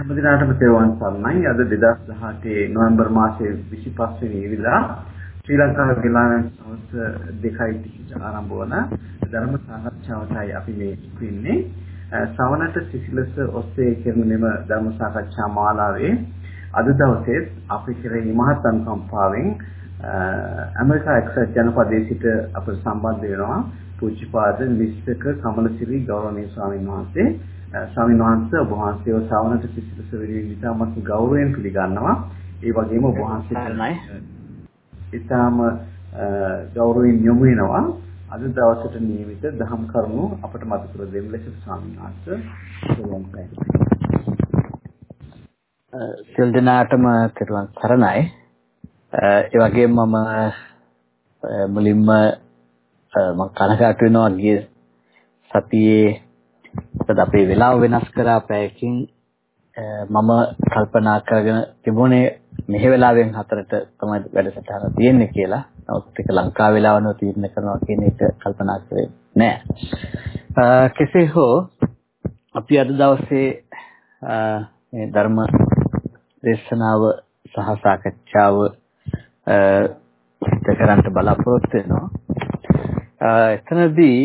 හැමදිනාටම තෙරුවන් සරණයි. අද 2018 නොවැම්බර් මාසයේ 25 වෙනි ඉරිදා ශ්‍රී ලංකාවේ වෙලාවෙන් හවස 2:30 ආරම්භ වන ධර්ම සාකච්ඡාවටයි අපි මේ ඉන්නේ. සවනට සිසිලස ඔස්සේ කරන මෙම ධර්ම සාකච්ඡා මාලාවේ අද දවසේ අපි කෙරෙහි මහත් අනුකම්පාවෙන් ඇමරිකා එක්සත් ජනපදයේ සිට අපට සම්බන්ධ වෙනවා පූජ්‍යපාද නිස්සක කමලසිරි ගෞරවනීය ස්වාමීන් වහන්සේ ස්වාමීන් වහන්සේ ඔබ වහන්සේව ශ්‍රවණට සිසිලස වෙනුවෙන් ඉතාමත් ගෞරවයෙන් පිළිගන්නවා. ඒ වගේම ඔබ වහන්සේට ඉතාම ගෞරවයෙන් යොමු වෙනවා. අද දවසට නියමිත දහම් කරුණු අපට මතක කර දෙන්න ලෙස ස්වාමීන් වහන්සේ. සිල් දනාටම තිරුවන් සරණයි. ඒ වගේම මම මුලින්ම මම කනගාටු වෙනවා ගිය සතියේ මොකද අපේ වෙලාව වෙනස් කරා පැයකින් මම කල්පනා කරගෙන තිබුණේ මෙහෙ වෙලාවෙන් හතරට තමයි වැඩසටහන තියෙන්නේ කියලා. නමුත් ඒක ලංකා වෙලාවනෝ තීරණය කරනවා කියන එක කල්පනා කරේ නෑ. කෙසේ හෝ අපි අද දවසේ මේ ධර්ම දේශනාව සහ සාකච්ඡාව සිදු කරන්න බලාපොරොත්තු වෙනවා. එතනදී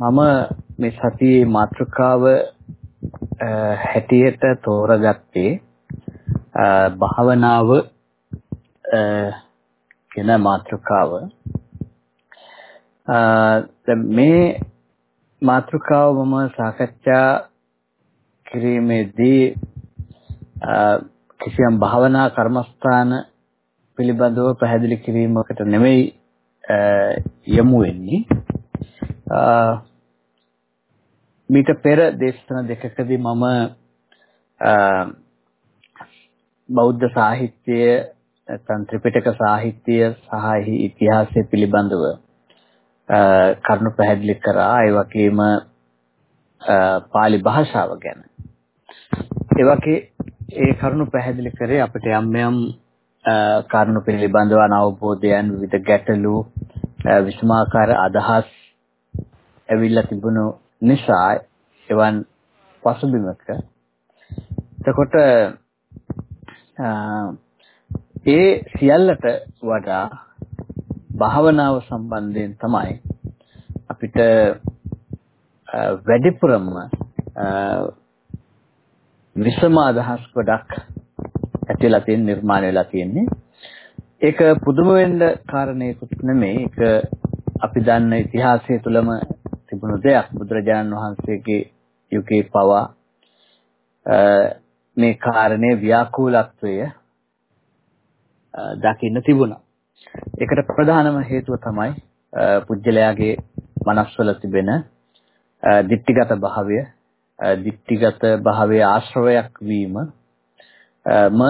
මම මේ සතියේ මාතෘකාව හැටියට තෝරගත්තේ භාවනාව කියන මාතෘකාව. මේ මාතෘකාව මම සාකච්ඡා කිරීමේදී කිසියම් භාවනා කර්මස්ථාන පිළිබඳව පැහැදිලි කිරීමකට නෙමෙයි යමු වෙන්නේ. මීට පෙර දේශන දෙකකදී මම බෞද්ධ සාහිත්‍යය නැත්නම් ත්‍රිපිටක සාහිත්‍යය සහ ඉතිහාසය පිළිබඳව කරුණු පැහැදිලි කරා. ඒ වගේම pāli භාෂාව ගැන. ඒ වගේ ඒ කරුණු පැහැදිලි කරේ අපිට යම් යම් කරුණු පිළිබඳව අවබෝධයන් විවිධ ගැටලු විසමාකාර අදහස් ඇවිල්ලා තිබුණු නිසා එවන් පසුබිමක. එතකොට ඒ සියල්ලට වඩා භාවනාව සම්බන්ධයෙන් තමයි අපිට වැඩිපුරම විසම අදහස් ගොඩක් ඇතිලා තියෙන නිර්මාණය වෙලා තියෙන්නේ. ඒක පුදුම වෙන්න කාරණේකුත් නෙමෙයි. ඒක අපි දන්න ඉතිහාසය තුළම තිබුණු දෙයක් බුදුරජාණන් වහන්සේගේ යුගයේ පවා මේ කාරණේ ව්‍යාකූලත්වය දකින්න තිබුණා. ඒකට ප්‍රධානම හේතුව තමයි පුජ්‍යලයාගේ මනස්වල තිබෙන ditthිගත භාවය, ditthිගත භාවයේ ආශ්‍රවයක් වීම ම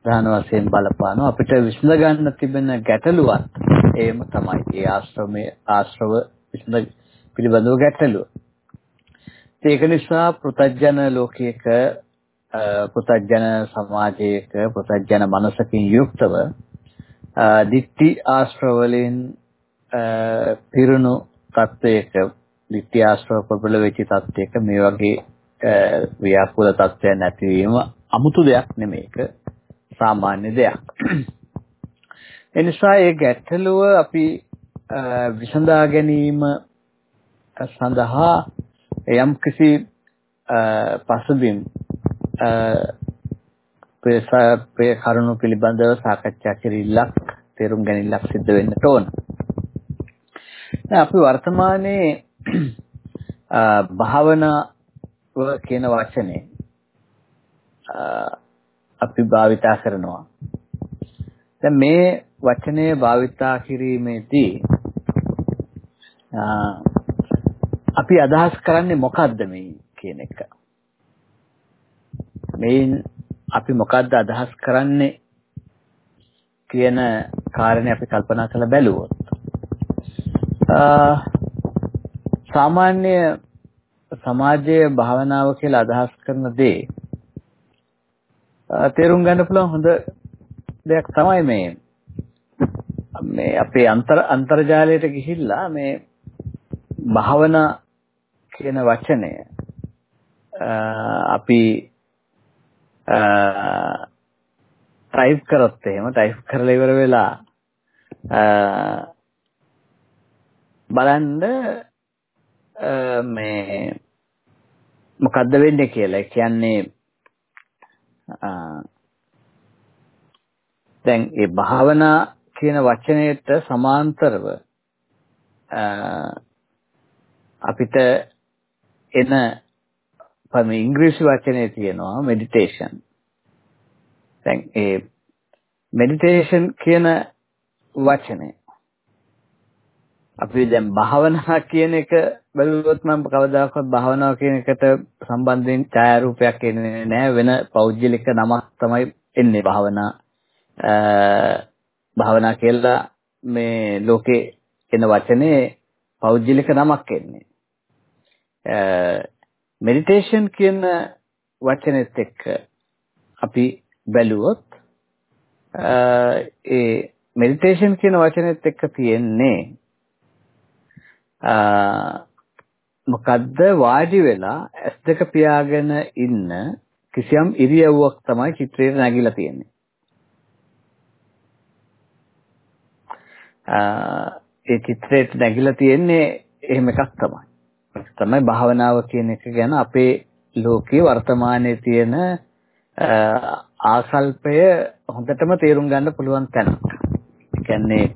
ප්‍රධාන වශයෙන් බලපානවා. අපිට විසඳ ගන්න තිබෙන ගැටලුවත් ඒම තමයි. ඒ ආශ්‍රමයේ ආශ්‍රව විසඳ පිළිබඳව ගැටලුව. ඒක නිසා පෘතජන ලෝකයක පෘතජන සමාජයක පෘතජන මනසකින් යුක්තව ditthi ආශ්‍රවලින් පිරුණු තත්වයක ditthi ආශ්‍රව ප්‍රබල වෙච්ච තත්වයක මේ වගේ ව්‍යාකූල තත්ත්වයන් නැතිවීම 아무තු දෙයක් නෙමෙයි ඒක සාමාන්‍ය දෙයක්. එනිසා ඒ ගැටලුව අපි විසඳා ගැනීම සඳහා යම් කිසි පසුබිම් ප්‍රේ කරුණු පිළිබඳව සාකච්ඡා කිරීමක් තේරුම් ගැනීමක් සිද්ධ වෙන්නට ඕන. අපි වර්තමානයේ භාවනාව කියන වචනේ අපි භාවිතා කරනවා. දැන් මේ වචනය භාවිතා කිරීමේදී අපි අදහස් කරන්නේ මොකද්ද මේ කියන එක. මේන් අපි මොකද්ද අදහස් කරන්නේ කියන කාරණේ අපි කල්පනා කරලා බැලුවොත් සාමාන්‍ය සමාජයේ භාවනාව කියලා අදහස් කරන දේ තේරුම් ගන්න පුළුවන් හොඳ දෙයක් තමයි මේ මේ අපේ අන්තර් අන්තර්ජාලයට ගිහිල්ලා මේ භාවනා කියන වචනය අපි ටයිප් කරොත් එහෙම ටයිප් කරලා ඉවර වෙලා බලන්න මේ මොකද්ද වෙන්නේ කියලා. ඒ කියන්නේ දැන් මේ භාවනා කියන වචනයට සමාන්තරව අපිට එන මේ ඉංග්‍රීසි වචනේ තියෙනවා මෙඩිටේෂන්. දැන් ඒ මෙඩිටේෂන් කියන වචනේ. අපි දැන් භාවනා කියන එක බැලුවොත් මම කවදාකවත් භාවනාව කියන එකට සම්බන්ධයෙන් ඡායාරූපයක් එන්නේ නැහැ. වෙන පෞද්ගලික නමක් තමයි එන්නේ භාවනා. භාවනා කියලා මේ ලෝකේ එන වචනේ පෞද්ගලික නමක් එන්නේ. මෙඩිටේෂන් කියන වචනේත් එක්ක අපි බැලුවොත් ඒ මෙඩිටේෂන් කියන වචනේත් එක්ක තියෙන්නේ මොකද්ද වාඩි වෙලා ඇස් දෙක පියාගෙන ඉන්න කිසියම් ඉරියව්වක් තමයි චිත්‍රයේ නැගිලා තියෙන්නේ. ඒ චිත්‍රයට නැගිලා තියෙන්නේ එහෙම එකක් තමයි. තමයි භාවනාව කියන එක ගැන අපේ ලෝකයේ වර්තමානයේ තියෙන ආකල්පය හොඳටම තේරුම් ගන්න පුළුවන් තැනක්. ඒ කියන්නේ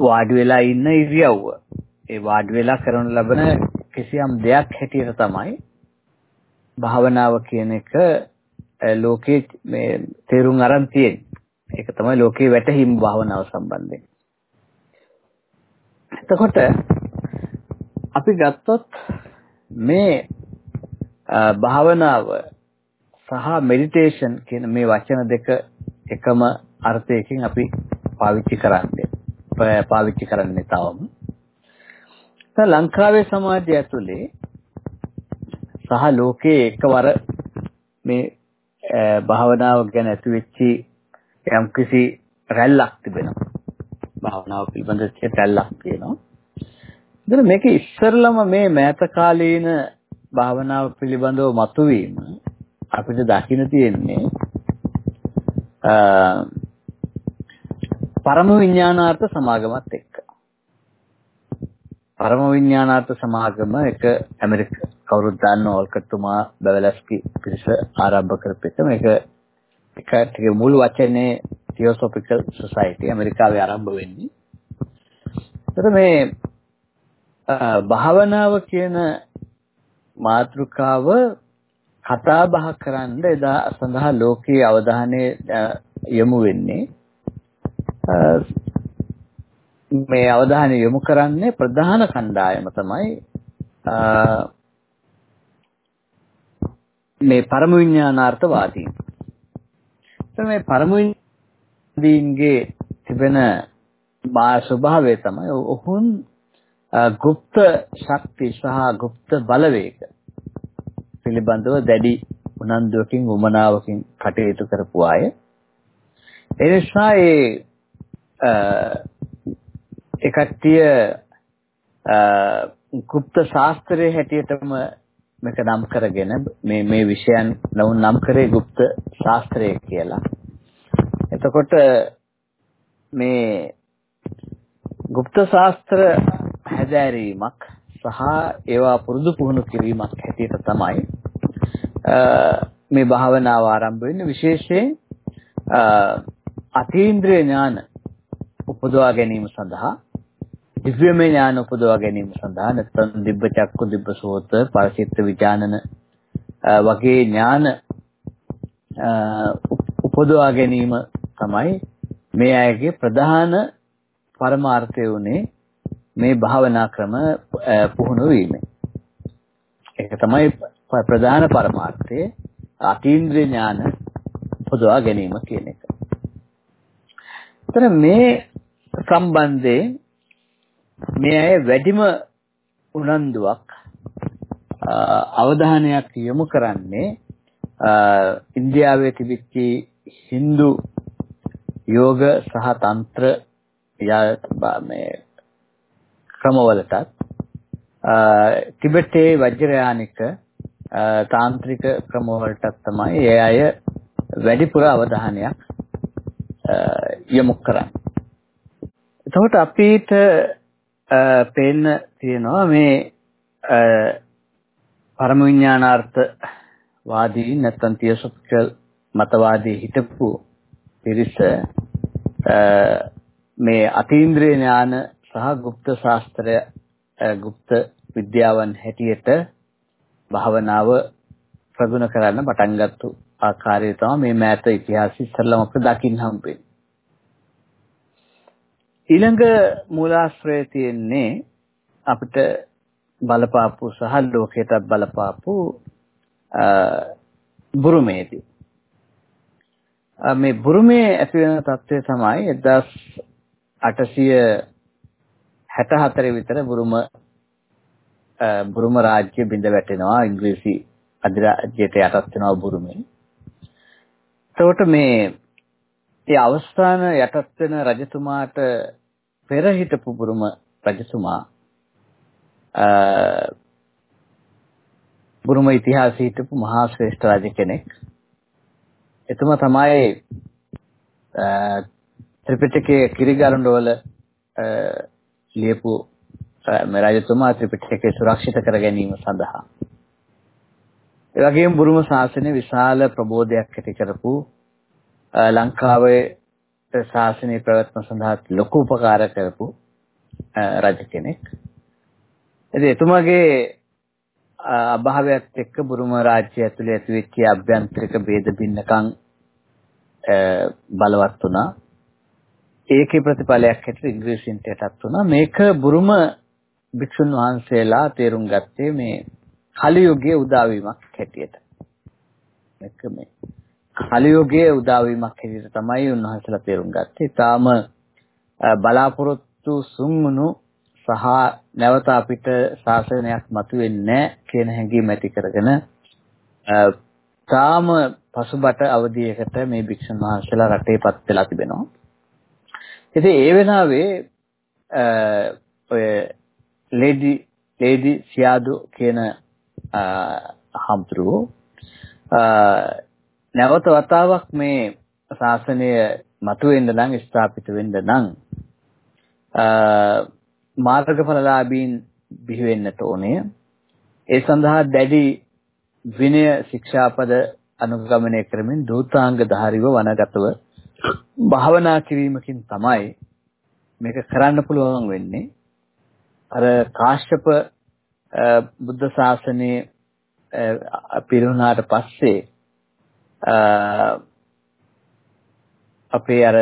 වාඩි වෙලා ඉන්න ඉරියව්ව. ඒ වාඩි වෙලා කරන ලබන කිසියම් දෙයක් හැටියට තමයි භාවනාව කියන එක ලෝකේ මේ තේරුම් අරන් තියෙන්නේ. ඒක තමයි ලෝකේ වැටහීම් භාවනාව සම්බන්ධයෙන්. එතකොට අපි ගත්තොත් මේ භාවනාව සහ මෙඩිටේෂන් කියන මේ වචන දෙක එකම අර්ථයකින් අපි පාවිච්චි කරන්නේ. පාවිච්චි කරන්නේ තවම. ලංකාවේ සමාජය ඇතුලේ සහ ලෝකයේ එකවර මේ භාවනාව ගැන ඇතිවෙච්චි යම්කිසි රැල්ලක් තිබෙනවා. භාවනාව පිළිබඳ රැල්ලක් තියෙනවා. ඉතින් මේක ඉස්සරලම මේ මෑත කාලීන භාවනාව පිළිබඳව මතුවීම අපිට දකින්න තියෙන්නේ පරම විඥානාර්ථ සමාගමත් එක්ක. පරම විඥානාර්ථ සමාගම එක ඇමරික කවුරුත් දන්න ඕල්කට්තුමා බෙවලස්කි පිරිස ආරම්භ කරපු එක මේක එක ටික මුල් වචනේ තියෝසොෆිකල් සොසයිටි ඇමරිකාවේ ආරම්භ වෙන්නේ. ඒතර මේ භාවනාව කියන මාතෘකාව කතා බහ කරන්න එදා සඳහා ලෝකයේ අවධානය යොමු වෙන්නේ මේ අවධානය යොමු කරන්නේ ප්‍රධාන කණ්ඩායම තමයි මේ පරම විඥානාර්ථවාදීන්. මේ පරම විඥානදීන්ගේ තිබෙන මා ස්වභාවය තමයි ඔහුන් গুপ্ত ශක්ති සහ গুপ্ত බලවේග පිළිබඳව දැඩි උනන්දුවකින් උමනාවකින් කටයුතු කරපු අය. ඒ නිසා ඒ ඒ කට්ටිය গুপ্ত ශාස්ත්‍රයේ හැටියටම මේක නම් කරගෙන මේ මේ විෂයන් නම් කරේ গুপ্ত ශාස්ත්‍රය කියලා. එතකොට මේ গুপ্ত ශාස්ත්‍ර හැදෑරීමක් සහ ඒවා පුරුදු පුහුණු කිරීමක් හැටියට තමයි මේ භාවනාව ආරම්භ වෙන්නේ. විශේෂයෙන් අතීන්ද්‍රිය ඥාන උපදවා ගැනීම සඳහා දිව්‍යමය ඥාන උපදවා ගැනීම සඳහා නැත්නම් දිබ්බ චක්කු දිබ්බ සෝත පරිචිත්ත විඥානන වගේ ඥාන උපදවා ගැනීම තමයි මේ අයගේ ප්‍රධාන පරමාර්ථය උනේ මේ භාවනා ක්‍රම පුහුණු වීම. ඒක තමයි ප්‍රධාන පරමාර්ථය අතීන්ද්‍රිය ඥාන උපදවා ගැනීම කියන එක. එතන මේ සම්බන්ධයෙන් මේ අය වැඩිම උනන්දුවක් අවධානයක් යොමු කරන්නේ ඉන්දියාවේ තිබිච්ච Hindu යෝග සහ තන්ත්‍ර මේ ක්‍රමවලටත් ටිබෙටේ වජ්‍රයානික තාන්ත්‍රික ක්‍රම වලට තමයි ඒ අය වැඩිපුර අවධානයක් යොමු කරන්නේ. එතකොට අපිට පේන්න තියෙනවා මේ පරම විඥානාර්ථ වාදී නැත්නම් තියසොෆිකල් මතවාදී හිටපු පිරිස මේ අතීන්ද්‍රිය ඥාන සහ গুপ্ত ශාස්ත්‍රය গুপ্ত විද්‍යාවන් හැටියට භාවනාව ප්‍රගුණ කරන්න පටන් ගත්තු ආකාරය තමයි මේ මෑත ඉතිහාසය ඉස්සරලම අපිට දකින්න හම්බෙන්නේ. ඊළඟ මූලාශ්‍රය තියෙන්නේ අපිට බලපාපු සහ ලෝකයට බලපාපු බුරුමේදී. මේ බුරුමේ ඇති වෙන තත්ත්වය තමයි 1864 විතර බුරුම බුරුම රාජ්‍ය බිඳ වැටෙනවා ඉංග්‍රීසි අධිරාජ්‍යයට යටත් වෙනවා බුරුමේ. එතකොට මේ ඒ අවස්ථාන යටත් වෙන රජතුමාට පෙර හිටපු බුරුම රජතුමා බුරුම ඉතිහාසයේ හිටපු මහා ශ්‍රේෂ්ඨ රජ කෙනෙක්. එතුමා තමයි ත්‍රිපිටකයේ කිරිගරුඬවල ලියපු මේ රජතුමා ත්‍රිපිටකය සුරක්ෂිත කර ගැනීම සඳහා ඒ වගේම බුරුම ශාසනය විශාල ප්‍රබෝධයක් ඇති කරපු ලංකාවේ ශාසනය ප්‍රවැත්ම සඳහා ලොකු උපකාර කරපු රජ කෙනෙක්. ඉතින් එතුමාගේ අභාවයත් එක්ක බුරුම රාජ්‍යය ඇතුලේ ඇතිවෙච්ච අභ්‍යන්තරික ભેද බින්නකම් බලවත් වුණා. ඒකේ ප්‍රතිඵලයක් හැටියට ඉංග්‍රීසින්ට යටත් වුණා. මේක බුරුම භික්ෂුන් වහන්සේලා තේරුම් ගත්තේ මේ කලියුගයේ උදාවීමක් හැටියට. මේක මේ කලියුගයේ උදාවීමක් හැටියට තමයි උන්වහන්සේලා තේරුම් ගත්තේ. තාම බලාපොරොත්තු සුන්මුණු සහ නැවත අපිට ශාසනයක් මතුවෙන්නේ නැහැ කියන හැඟීම ඇති කරගෙන තාම පසුබට අවධියකට මේ භික්ෂුන් වහන්සේලා රටේපත් වෙලා තිබෙනවා. ඉතින් ඒ වෙලාවේ ඔය ලේඩි ලේඩි සියාදු කියන හම්තුරුව නැවත වතාවක් මේ ශාසනය මතුවෙන්න නම් ස්ථාපිත වෙන්න නම් මාර්ගඵලලාභීන් බිහි වෙන්නට ඕනේ. ඒ සඳහා දැඩි විනය ශික්ෂාපද අනුගමනය කරමින් දූතාංග ධාරිව වනගතව භාවනා කිරීමකින් තමයි මේක කරන්න පුළුවන් වෙන්නේ. අර කාශ්‍යප බුද්ධ ශාසනයේ පිරුණාට පස්සේ අපේ අර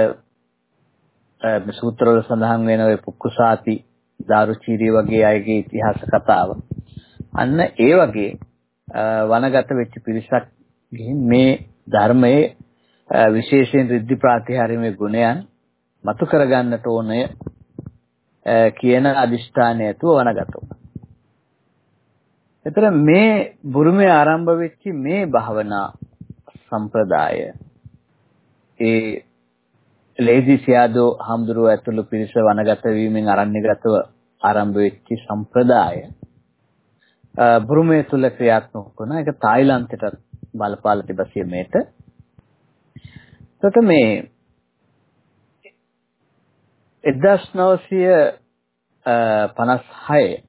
සූත්‍රවල සඳහන් වෙන ඔය පුක්කුසාති දාරුචීරි වගේ අයගේ ඉතිහාස කතාව අන්න ඒ වගේ වනගත වෙච්ච පිරිසක් ගිහින් මේ ධර්මයේ විශේෂයෙන් රිද්ධි ප්‍රාතිහාර්යමේ ගුණයන් මතු කරගන්නට ඕනය කියන අදිෂ්ඨානය ඇතුව වනගත වුණා. එතන මේ බුරුමේ ආරම්භ වෙච්ච මේ භාවනා සම්ප්‍රදාය ඒ ලේසි සියාදෝ හම්දුරුව ඇතුළු පිරිස වනගත වීමෙන් අරණ්‍යගතව ආරම්භ වෙච්ච සම්ප්‍රදාය බුරුමේ තුල ක්‍රියාත්මක වුණා. ඒක තායිලන්තයට බලපාලා තිබසිය මේට. එතකොට මේ 1956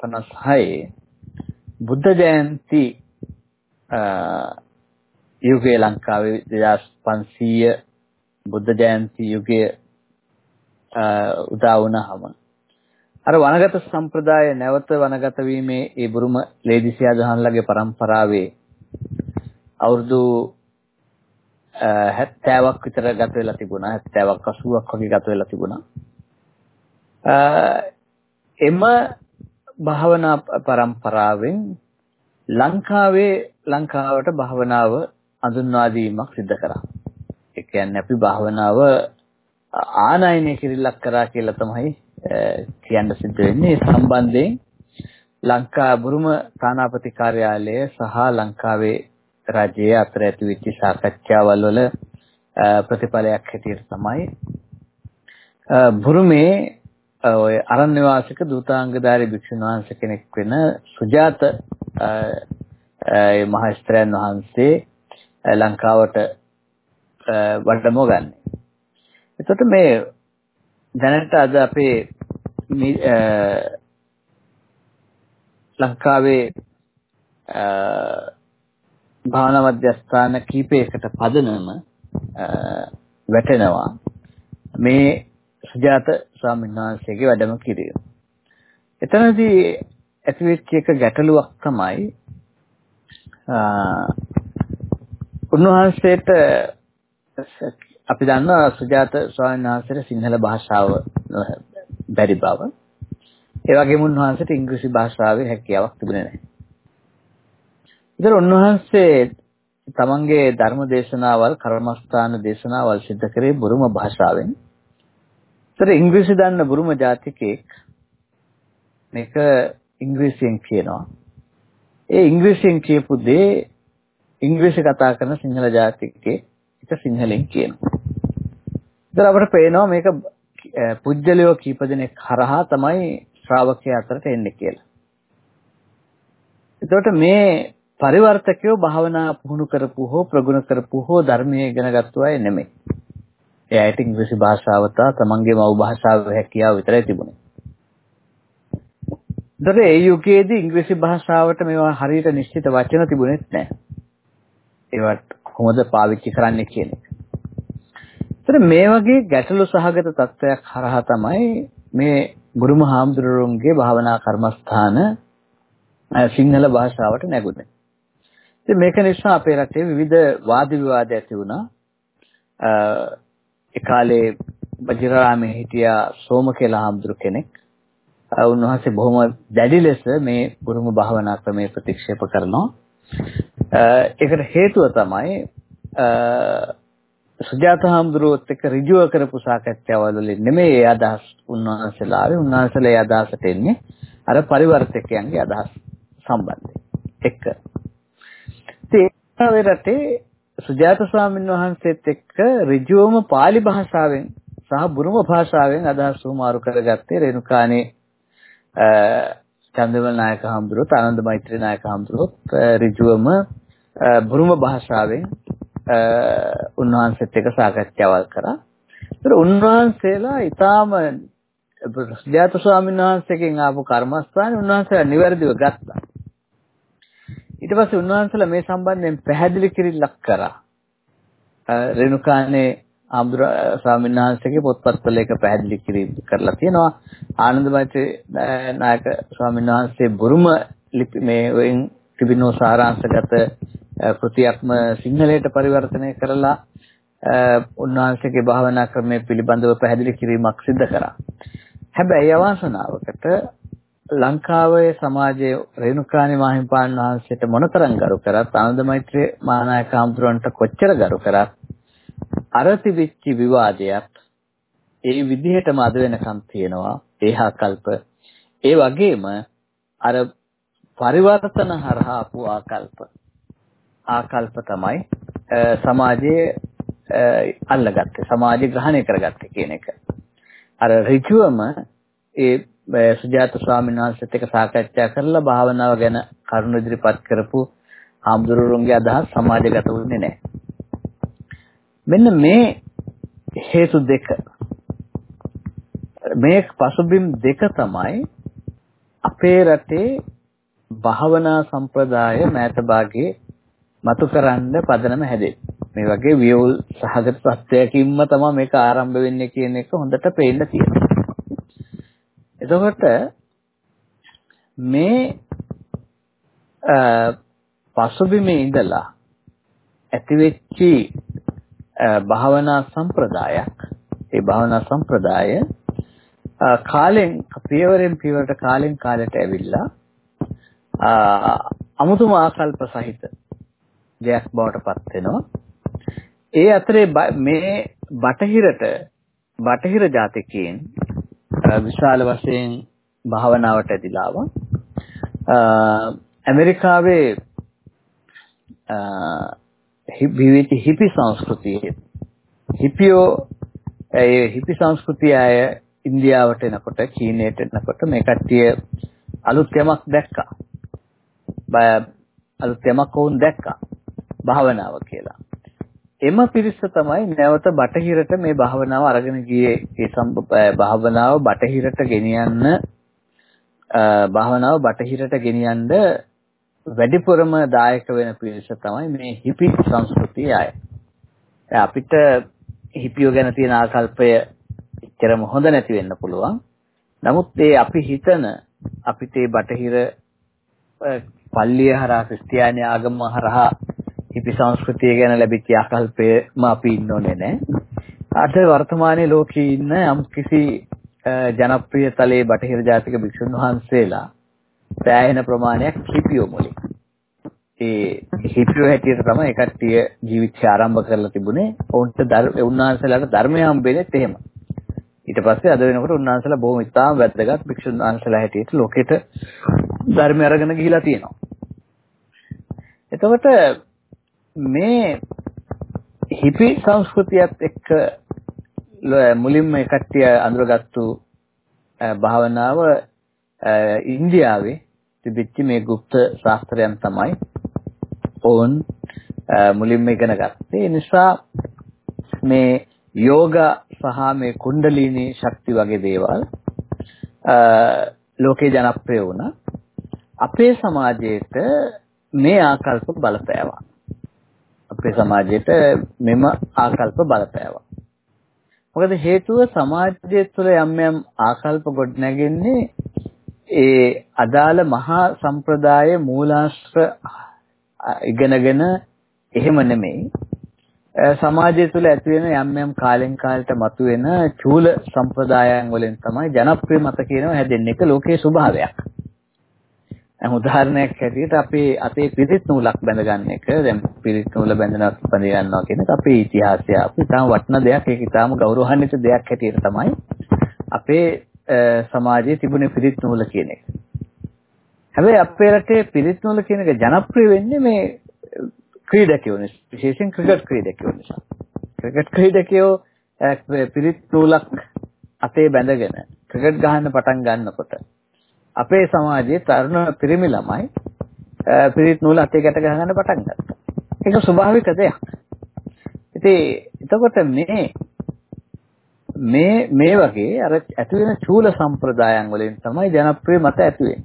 56 බුද්ධ ජයන්ති යුගයේ ලංකාවේ 2500 බුද්ධ ජයන්ති යුගයේ උදා වුණාම අර වනගත සම්ප්‍රදාය නැවත වනගත වීමේ ඒ බුරුම ලේදිසියා දහන්ලගේ પરම්පරාවේ අවුරුදු 70ක් විතර ගත වෙලා තිබුණා 70ක් 80ක් වගේ ගත වෙලා තිබුණා එම භාවනා પરම්පරාවෙන් ලංකාවේ ලංකාවට භාවනාව අඳුන්වා දීමක් සිදු කරා. ඒ කියන්නේ අපි භාවනාව ආනයනය කිරිල්ලක් කරා කියලා තමයි කියන්න සිද්ධ වෙන්නේ. ඒ සම්බන්ධයෙන් ලංකා බුරුම තානාපති කාර්යාලය සහ ලංකාවේ රජයේ අතර ඇති වෙච්ච සාකච්ඡාවල් වල ප්‍රතිඵලයක් හැටියට තමයි බුරුමේ ඔය අරණ්‍ය වාසික දූතාංගධාරී භික්ෂුන් වහන්සේ කෙනෙක් වෙන සුජාත ඒ මහස්ත්‍රයන් වහන්සේ ලංකාවට වඩම ගන්න. එතකොට මේ දැනට අද අපේ ලංකාවේ භාවනා මධ්‍යස්ථාන කීපයකට පදනම වැටෙනවා මේ සුජාත ස්වාමීන් වහන්සේගේ වැඩම කිරීම. එතනදී ඇතිවෙච්ච එක ගැටලුවක් තමයි උන්වහන්සේට අපි දන්නවා සුජාත ස්වාමීන් වහන්සේට සිංහල භාෂාව බැරි බව. ඒ වගේම උන්වහන්සේට ඉංග්‍රීසි භාෂාවේ හැකියාවක් තිබුණේ නැහැ. ඉතින් උන්වහන්සේ තමන්ගේ ධර්ම දේශනාවල් කර්මස්ථාන දේශනාවල් සිදු කරේ බුරුම භාෂාවෙන්. ඒතර ඉංග්‍රීසි දන්න බුරුම ජාතිකයෙක් මේක ඉංග්‍රීසියෙන් කියනවා. ඒ ඉංග්‍රීසියෙන් කියපු දේ ඉංග්‍රීසි කතා කරන සිංහල ජාතිකයෙක් එක සිංහලෙන් කියනවා. ඒතර අපිට පේනවා මේක පුජ්‍යලයෝ කීප දෙනෙක් හරහා තමයි ශ්‍රාවකයා අතරට එන්නේ කියලා. එතකොට මේ පරිවර්තකයෝ භාවනා පුහුණු කරපු හෝ ප්‍රගුණ කරපු හෝ ධර්මයේ ඉගෙන ගත්තු අය නෙමෙයි. එයාට ඉංග්‍රීසි භාෂාව තා තමන්ගේ මව් භාෂාව හැකියාව විතරයි තිබුණේ. දර ඒ යුගයේදී ඉංග්‍රීසි භාෂාවට මේවා හරියට නිශ්චිත වචන තිබුණෙත් නැහැ. ඒවට කොහොමද පාවිච්චි කරන්නේ කියන එක. ඒතර මේ වගේ ගැටලු සහගත තත්ත්වයක් හරහා තමයි මේ ගුරුම හාමුදුරුවන්ගේ භාවනා කර්මස්ථාන සිංහල භාෂාවට නැගුණේ. ඉතින් මේක නිසා අපේ රටේ විවිධ වාද විවාද ඇති වුණා. ඒ කාලේ වජිරාමේ හිටියා සෝම කියලා හාමුදුරු කෙනෙක්. උන්වහන්සේ බොහොම දැඩි ලෙස මේ ගුරුම භාවනා ක්‍රමයේ ප්‍රතික්ෂේප කරනවා. ඒකට හේතුව තමයි සුජාත හාමුදුරුවොත් එක්ක ඍජුව කරපු සාකච්ඡාවල් වලින් නෙමෙයි ඒ අදහස් උන්වහන්සේලා ආවේ උන්වහන්සේලා ඒ අදහසට එන්නේ අර පරිවර්තකයන්ගේ අදහස් සම්බන්ධයෙන් එක්ක ඒ රටේ සුජාත ස්වාමීන් වහන්සේත් එක්ක ඍජුවම pāli භාෂාවෙන් සහ බුරුම භාෂාවෙන් අදහස් වමාරු කරගත්තේ රේණුකානේ චන්දවල නායක හඳුරොත් ආනන්ද මෛත්‍රී නායක හඳුරොත් ඍජුවම බුරුම භාෂාවෙන් උන්වහන්සේත් එක්ක සාකච්ඡාවල් කරා. ඒතර උන්වහන්සේලා ඊටාම සුජාත ස්වාමීන් වහන්සේගෙන් ආපු කර්මස්ථානේ උන්වහන්සේලා නිවැරදිව ගත්තා. ඊට පස්සේ උන්වහන්සේලා මේ සම්බන්ධයෙන් පැහැදිලි කිරිල්ලක් කරා. රේණුකානේ ආම්දුර ස්වාමීන් වහන්සේගේ පොත්පත්වල එක පැහැදිලි කිරීම කරලා තියෙනවා. ආනන්ද මෛත්‍රී නායක ස්වාමීන් වහන්සේ බුරුම ලිපි මේ වයින් තිබෙනෝ සාරාංශගත කෘතියක්ම සිංහලයට පරිවර්තනය කරලා උන්වහන්සේගේ භාවනා ක්‍රමය පිළිබඳව පැහැදිලි කිරීමක් සිදු කරා. හැබැයි අවාසනාවකට ලංකාවේ සමාජයේ රේණුකාණී මාහිම්පාන් වහන්සේට මොනතරම් ගරු කරත් ආනන්ද මෛත්‍රී මහානායක හඳුරන්ට කොච්චර ගරු කරත් අර තිබිච්ච විවාදයක් ඒ විදිහටම අද වෙනකන් තියෙනවා ඒහා කල්ප ඒ වගේම අර පරිවර්තන හරහා ආපු ආකල්ප ආකල්ප තමයි සමාජයේ අල්ලගත්තේ සමාජය ග්‍රහණය කරගත්තේ කියන එක. අර ඍජුවම ඒ සුජාත ස්වාමීන් වහන්සේත් එක්ක සාකච්ඡා කරලා භාවනාව ගැන කරුණු ඉදිරිපත් කරපු හාමුදුරුවන්ගේ අදහස් සමාජගත වුණේ නැහැ. මෙන්න මේ හේතු දෙක මේ පසුබිම් දෙක තමයි අපේ රටේ භාවනා සම්ප්‍රදාය මෑත භාගයේ මතු කරන්න පදනම හැදෙන්නේ. මේ වගේ වියෝල් සහගත සත්‍යයකින්ම තමයි මේක ආරම්භ වෙන්නේ කියන එක හොඳට පේන්න තියෙනවා. එතකොට මේ පසුබිමේ ඉඳලා ඇතිවෙච්ච භාවනා සම්ප්‍රදායක් ඒ භාවනා සම්ප්‍රදාය කාලෙන් පියවරෙන් පියවරට කාලෙන් කාලයට ඇවිල්ලා අමුතුම ආකල්ප සහිත දෙයක් බවට පත් වෙනවා. ඒ අතරේ මේ බටහිරට බටහිර ජාතිකයන් විශාල වශයෙන් භාවනාවට ඇදිලා ආවා. ඇමරිකාවේ විවිධ හිපි සංස්කෘතියේ හිපියෝ ඒ හිපි සංස්කෘතිය අය ඉන්දියාවට එනකොට චීනයට එනකොට මේ කට්ටිය අලුත් යමක් දැක්කා. අලුත් යමක් වුන් දැක්කා. භාවනාව කියලා. එම පිරිස තමයි නැවත බටහිරට මේ භාවනාව අරගෙන ගියේ. ඒ භාවනාව බටහිරට ගෙනියන්න භාවනාව බටහිරට ගෙනියන්න වැඩිපුරම දායක වෙන පිරිස තමයි මේ හිපි සංස්කෘතිය අය. අපිට හිපියෝ ගැන තියෙන ආකල්පය එච්චරම හොඳ නැති වෙන්න පුළුවන්. නමුත් ඒ අපි හිතන අපිට මේ බටහිර පල්ලිය හරහා ක්‍රිස්තියානි ආගම හරහා හිපි සංස්කෘතිය ගැන ලැබිච්ච ආකල්පයම අපි ඉන්න ඕනේ නෑ. අද වර්තමානයේ ලෝකයේ ඉන්න යම් කිසි ජනප්‍රිය තලයේ බටහිර ජාතික භික්ෂුන් වහන්සේලා සෑහෙන ප්‍රමාණයක් හිපියෝ මුලින්. ඒ හිපියෝ හැටියට තමයි ඒ කට්ටිය ජීවිතය ආරම්භ කරලා තිබුණේ. ඔවුන්ට උන්වහන්සේලාට ධර්මය හම්බෙන්නේත් එහෙම. ඊට පස්සේ අද වෙනකොට උන්වහන්සේලා බොහොම ඉතාම වැදගත් භික්ෂුන් වහන්සේලා හැටියට ලෝකෙට ධර්මය අරගෙන ගිහිලා තියෙනවා. එතකොට මේ හිපි සංස්කෘතියත් එක්ක මුලින්ම ඒ කට්ටිය අඳුරගත්තු භාවනාව ඉන්දියාවේ තිබිච්ච මේ গুপ্ত ශාස්ත්‍රයන් තමයි ඕන් මුලින්ම ඉගෙන ගත්තේ. ඒ නිසා මේ යෝග සහ මේ කුණ්ඩලිනී ශක්ති වගේ දේවල් ලෝකේ ජනප්‍රිය වුණා. අපේ සමාජයේට මේ ආකල්ප බලපෑවා. අපේ සමාජයට මෙම ආකල්ප බලපෑවා. මොකද හේතුව සමාජය තුළ යම් යම් ආකල්ප ගොඩනැගෙන්නේ ඒ අදාළ මහා සම්ප්‍රදාය මූලාශ්‍ර ඉගෙනගෙන එහෙම නෙමෙයි සමාජය තුළ ඇති වෙන යම් යම් කාලෙන් කාලට මතුවෙන චූල සම්ප්‍රදායන් වලින් තමයි ජනප්‍රිය මත කියනවා හැදෙන්නේ. ඒක ලෝකයේ ස්වභාවයක්. දැන් උදාහරණයක් හැටියට අපේ අතේ පිරිත් නූලක් බැඳ ගන්න එක දැන් පිරිත් නූල බැඳනවා බැඳ ගන්නවා කියන එක අපේ ඉතිහාසය අපි තාම වටින දෙයක් ඒක තාම ගෞරවාන්විත දෙයක් හැටියට තමයි අපේ සමාජයේ තිබුණේ පිරිත් නූල කියන එක. හැබැයි අපේ රටේ පිරිත් නූල කියන එක ජනප්‍රිය වෙන්නේ මේ ක්‍රීඩකයෝ නිසා විශේෂයෙන් ක්‍රිකට් ක්‍රීඩකයෝ නිසා. ක්‍රිකට් ක්‍රීඩකයෝ පිරිත් නූලක් අතේ බැඳගෙන ක්‍රිකට් ගහන්න පටන් ගන්නකොට අපේ සමාජයේ තරුණ පිරිමි ළමයි පිරිත් නූල අතේ ගැට ගහගන්න පටන් ගත්තා. ඒක ස්වභාවික දෙයක්. ඉතින් එතකොට මේ මේ මේ වගේ අර ඇති වෙන චූල සම්ප්‍රදායන් වලින් තමයි ජනප්‍රිය මත ඇති වෙන්නේ.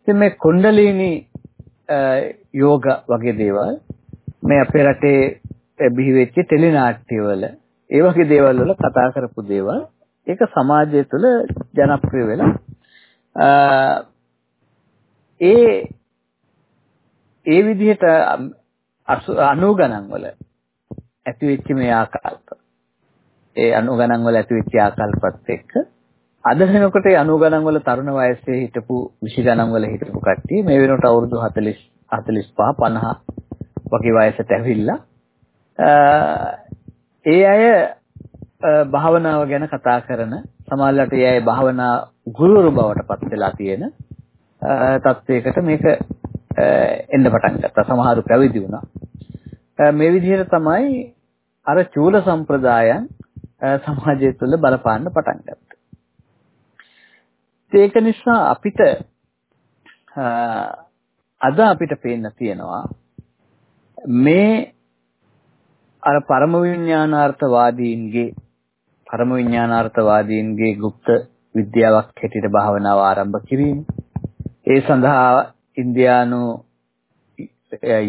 ඉතින් මේ කුණ්ඩලිනී යෝග වගේ දේවල් මේ අපේ රටේ බිහි වෙච්ච ටෙලි නාට්‍යවල ඒ වගේ දේවල් වල කතා කරපු දේවල් ඒක සමාජය තුළ ජනප්‍රිය වෙලා ඒ ඒ විදිහට 90 ගණන් වල ඇති වෙච්ච මේ ආකල්ප. ඒ 90 ගණන් වල ඇති වෙච්ච ආකල්පත් එක්ක අද වෙනකොට ඒ 90 ගණන් වල තරුණ වයසේ හිටපු 20 ගණන් වල හිටපු කට්ටිය මේ වෙනකොට අවුරුදු 40 45 50 වගේ වයසට ඇවිල්ලා ඒ අය භාවනාව ගැන කතා කරන සමහරවිට ඒ අය භාවනා ගුරුවරු බවට පත් වෙලා තියෙන තත්වයකට මේක එන්න පටන් ගත්තා. සමහරු පැවිදි වුණා. මේ විදිහට තමයි අර චූල සම්ප්‍රදායන් සමාජය තුළ බලපාන්න පටන් ගත්තා. ඒක නිසා අපිට අද අපිට පේන්න තියෙනවා මේ අර පරම විඥානාර්ථවාදීන්ගේ පරම විඥානාර්ථවාදීන්ගේ গুপ্ত විද්‍යාවක් හැටියට භාවනාව ආරම්භ කිරීම. ඒ සඳහා ඉන්දියානු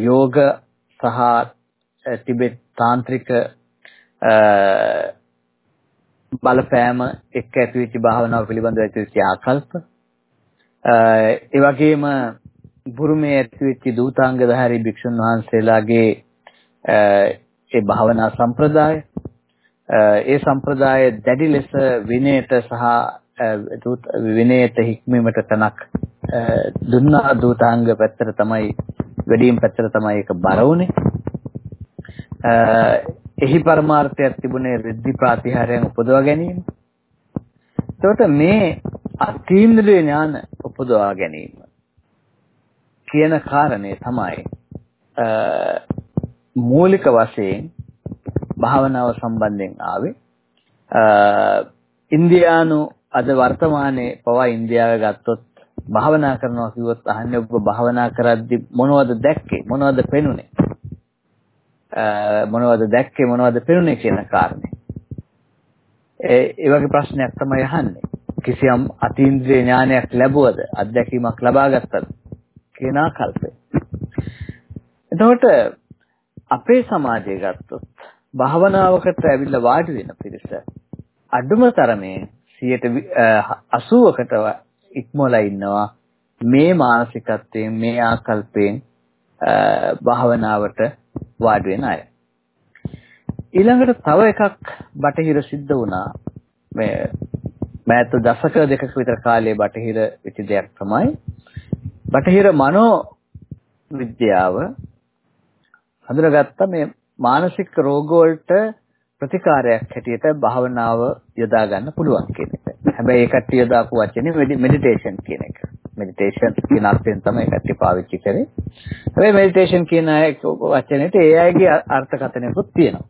යෝග සහ ටිබෙට් තාන්ත්‍රික බලපෑම එක්ක ඇතිවෙච්ච භාවනාව පිළිබඳව ඇතිවෙච්ච ආකල්ප ඒ වගේම බුරුමේ ඇතිවෙච්ච දූතාංගධාරී භික්ෂුන් වහන්සේලාගේ ඒ භාවනා සම්ප්‍රදාය ඒ සම්ප්‍රදාය දැඩි ලෙස විනයට සහ විනයට හික්මීමට තනක් දුන්නා දූතාංග පැත්තට තමයි වැඩිම පැත්තට තමයි ඒක බර වුනේ. එහි පරමාර්ථයක් තිබුණේ රිද්ධි ප්‍රාතිහාරයන් උපදවා ගැනීම. එතකොට මේ අතීන්ද්‍රිය ඥාන උපදවා ගැනීම කියන කාරණේ තමයි මූලික වශයෙන් භාවනාව සම්බන්ධයෙන් ආවේ. ඉන්දියානු අද වර්තමානයේ පවා ඉන්දියාවේ ගත්තොත් භාවනා කරනවා කිව්වොත් අහන්නේ ඔබ භාවනා කරද්දි මොනවද දැක්කේ? මොනවද පෙනුනේ? මොනවද දැක්කේ? මොනවද පෙනුනේ කියන කාරණේ. ඒ වගේ ප්‍රශ්නයක් තමයි අහන්නේ. කිසියම් අතීන්ද්‍රිය ඥානයක් ලැබුවද? අත්දැකීමක් ලබා ගත්තද කියන ආකල්පය. එතකොට අපේ සමාජය ගත්තොත් භාවනාවකට ඇවිල්ලා වාඩි වෙන පිරිස අඩුම තරමේ 80කට ඉක්මවලා ඉන්නවා මේ මානසිකත්වයෙන් මේ ආකල්පයෙන් භාවනාවට වාඩි වෙන අය. ඊළඟට තව එකක් බටහිර සිද්ධ වුණා මේ මෑත දශක දෙකක විතර කාලයේ බටහිර වෙච්ච දෙයක් තමයි බටහිර මනෝ විද්‍යාව හඳුනාගත්ත මේ මානසික රෝග වලට ප්‍රතිකාරයක් හැටියට භාවනාව යොදා ගන්න පුළුවන් කියන එක. හැබැයි ඒ කට්ටිය යොදාපු වචනේ මෙඩිටේෂන් කියන එක. මෙඩිටේෂන් කියන අර්ථයෙන් තමයි ඒ කට්ටිය පාවිච්චි කරේ. හැබැයි මෙඩිටේෂන් කියන වචනේට ඒ අයගේ අර්ථකථනයකුත් තියෙනවා.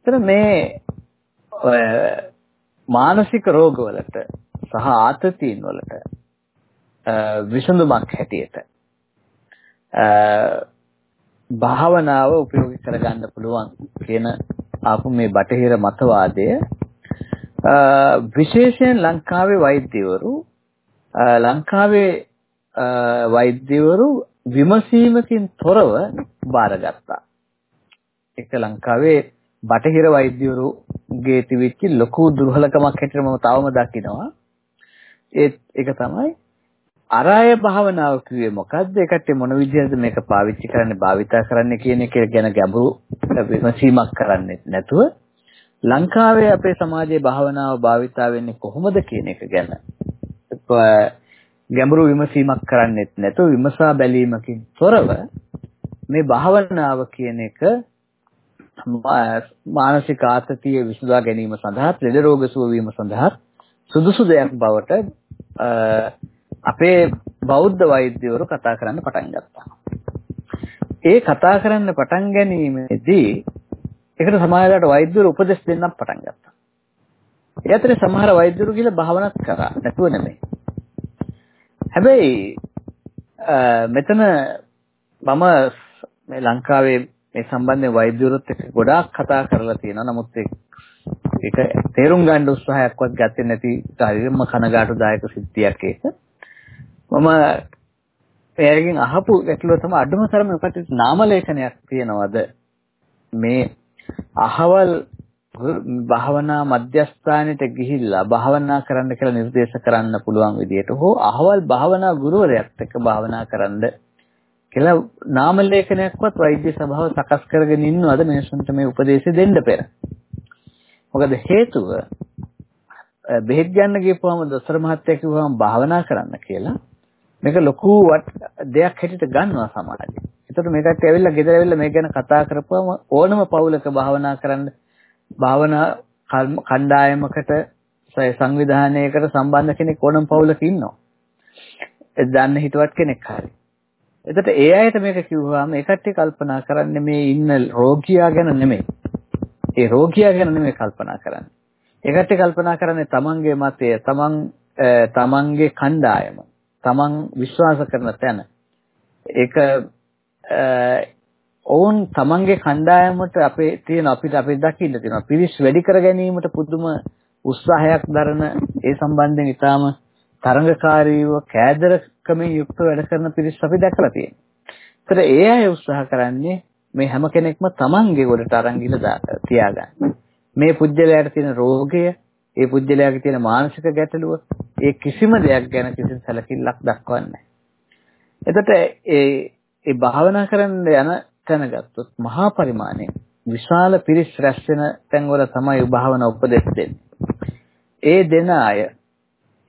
එතන මේ මානසික රෝගවලට සහ ආතතීන් වලට විසඳුමක් හැටියට භාවනාව උපයෝගී කරගන්න පුළුවන් කියන ආපු මේ බටහිර මතවාදය විශේෂයෙන් ලංකාවේ වෛද්‍යවරු ලංකාවේ වෛද්‍යවරු විමසීමකින් තොරව බාරගත්තා. ඒක ලංකාවේ බටහිර වෛද්‍යවරුගේ තිබිච්ච ලොකු දුර්වලකමක් හැටියට මම තවම දකිනවා. ඒ ඒක තමයි අරාය භාවනාව කිව්වේ මොකද්ද? ඒකට මොන විදිහටද මේක පාවිච්චි කරන්නේ, භාවිතා කරන්නේ කියන එක ගැන ගැඹුරු විමසීමක් කරන්නේ නැතුව ලංකාවේ අපේ සමාජයේ භාවනාව භාවිතා වෙන්නේ කොහොමද කියන එක ගැන ගැඹුරු විමසීමක් කරන්නේත් නැතුව විමසා බැලීමකින් තොරව මේ භාවනාව කියන එක මානසික ආතතිය විසඳා ගැනීම සඳහා ත්‍රිද රෝග සුව වීම සඳහා සුදුසු දෙයක් බවට අපේ බෞද්ධ වෛද්‍යවරු කතා කරන්න පටන් ගත්තා. ඒ කතා කරන්න පටන් ගැනීමේදී ඒකට සමාජයට වෛද්‍යවරු උපදෙස් දෙන්නත් පටන් ගත්තා. ඒ අතරේ සමහර වෛද්‍යවරු කියලා භාවනාත් කරා නැතුව නෙමෙයි. හැබැයි මෙතන මම මේ ලංකාවේ මේ සම්බන්ධයෙන් වෛද්‍යවරුත් එක්ක ගොඩාක් කතා කරලා තියෙනවා. නමුත් ඒක තේරුම් ගන්න උත්සාහයක්වත් ගත්තේ නැති හරියම කනගාටුදායක සිද්ධියක් ඒක. මම එයාගෙන් අහපු ගැටලුව තමයි අඩුම තරමේ ඔකට නාම ලේඛනයක් තියනවද මේ අහවල් භාවනා මධ්‍යස්ථානෙට ගිහිල්ලා භාවනා කරන්න කියලා නිර්දේශ කරන්න පුළුවන් විදියට හෝ අහවල් භාවනා ගුරුවරයෙක් එක්ක භාවනා කරන්න කියලා නාම ලේඛනයක්වත් වෛද්‍ය සභාව සකස් කරගෙන ඉන්නවද මිනිසුන්ට මේ උපදේශය දෙන්න පෙර. මොකද හේතුව බෙහෙත් ගන්න ගියපුවම දොස්තර මහත්තයා කිව්වම භාවනා කරන්න කියලා මේක ලොකු දෙයක් හැටියට ගන්නවා සමාජයේ. ඒතකොට මේකට ඇවිල්ලා ගෙදර ඇවිල්ලා මේක ගැන කතා කරපුවම ඕනම පවුලක භාවනා කරන්න භාවනා කණ්ඩායමකට සංවිධානයකට සම්බන්ධ කෙනෙක් ඕනම පවුලක ඉන්නවා. ඒ දන්න හිතවත් කෙනෙක් හරි. එතකොට ඒ අයට මේක කිව්වම ඒ කට්ටිය කල්පනා කරන්නේ මේ ඉන්න රෝගියා ගැන නෙමෙයි. ඒ රෝගියා ගැන නෙමෙයි කල්පනා කරන්නේ. ඒ කට්ටිය කල්පනා කරන්නේ තමන්ගේ මතය, තමන් තමන්ගේ කණ්ඩායම. තමන් විශ්වාස කරන තැන ඒක ඔවුන් තමන්ගේ කණ්ඩායමට අපේ තියෙන අපිට අපේ දකින්න තියෙනවා පිරිස් වැඩි කර ගැනීමට පුදුම උත්සාහයක් දරන ඒ සම්බන්ධයෙන් ඊටාම තරඟකාරීව කෑදරකමින් යුක්ත වැඩ කරන පිරිස් අපි දැකලා තියෙනවා. ඒතර ඒ අය උත්සාහ කරන්නේ මේ හැම කෙනෙක්ම තමන්ගේ ගොඩට අරන් ගිහලා තියාගන්න. මේ පුජ්‍යලයට තියෙන රෝගය ඒ පුජ්‍යලයාගේ තියෙන මානසික ගැටලුව ඒ කිසිම දෙයක් ගැන කිසිම සැලකිල්ලක් දක්වන්නේ එතකොට ඒ ඒ භාවනා කරන්න යන තැන ගත්තොත් මහා පරිමාණයෙන් විශාල පිරිස් රැස් වෙන තැන්වල තමයි භාවනා උපදෙස් දෙන්නේ. ඒ දෙන අය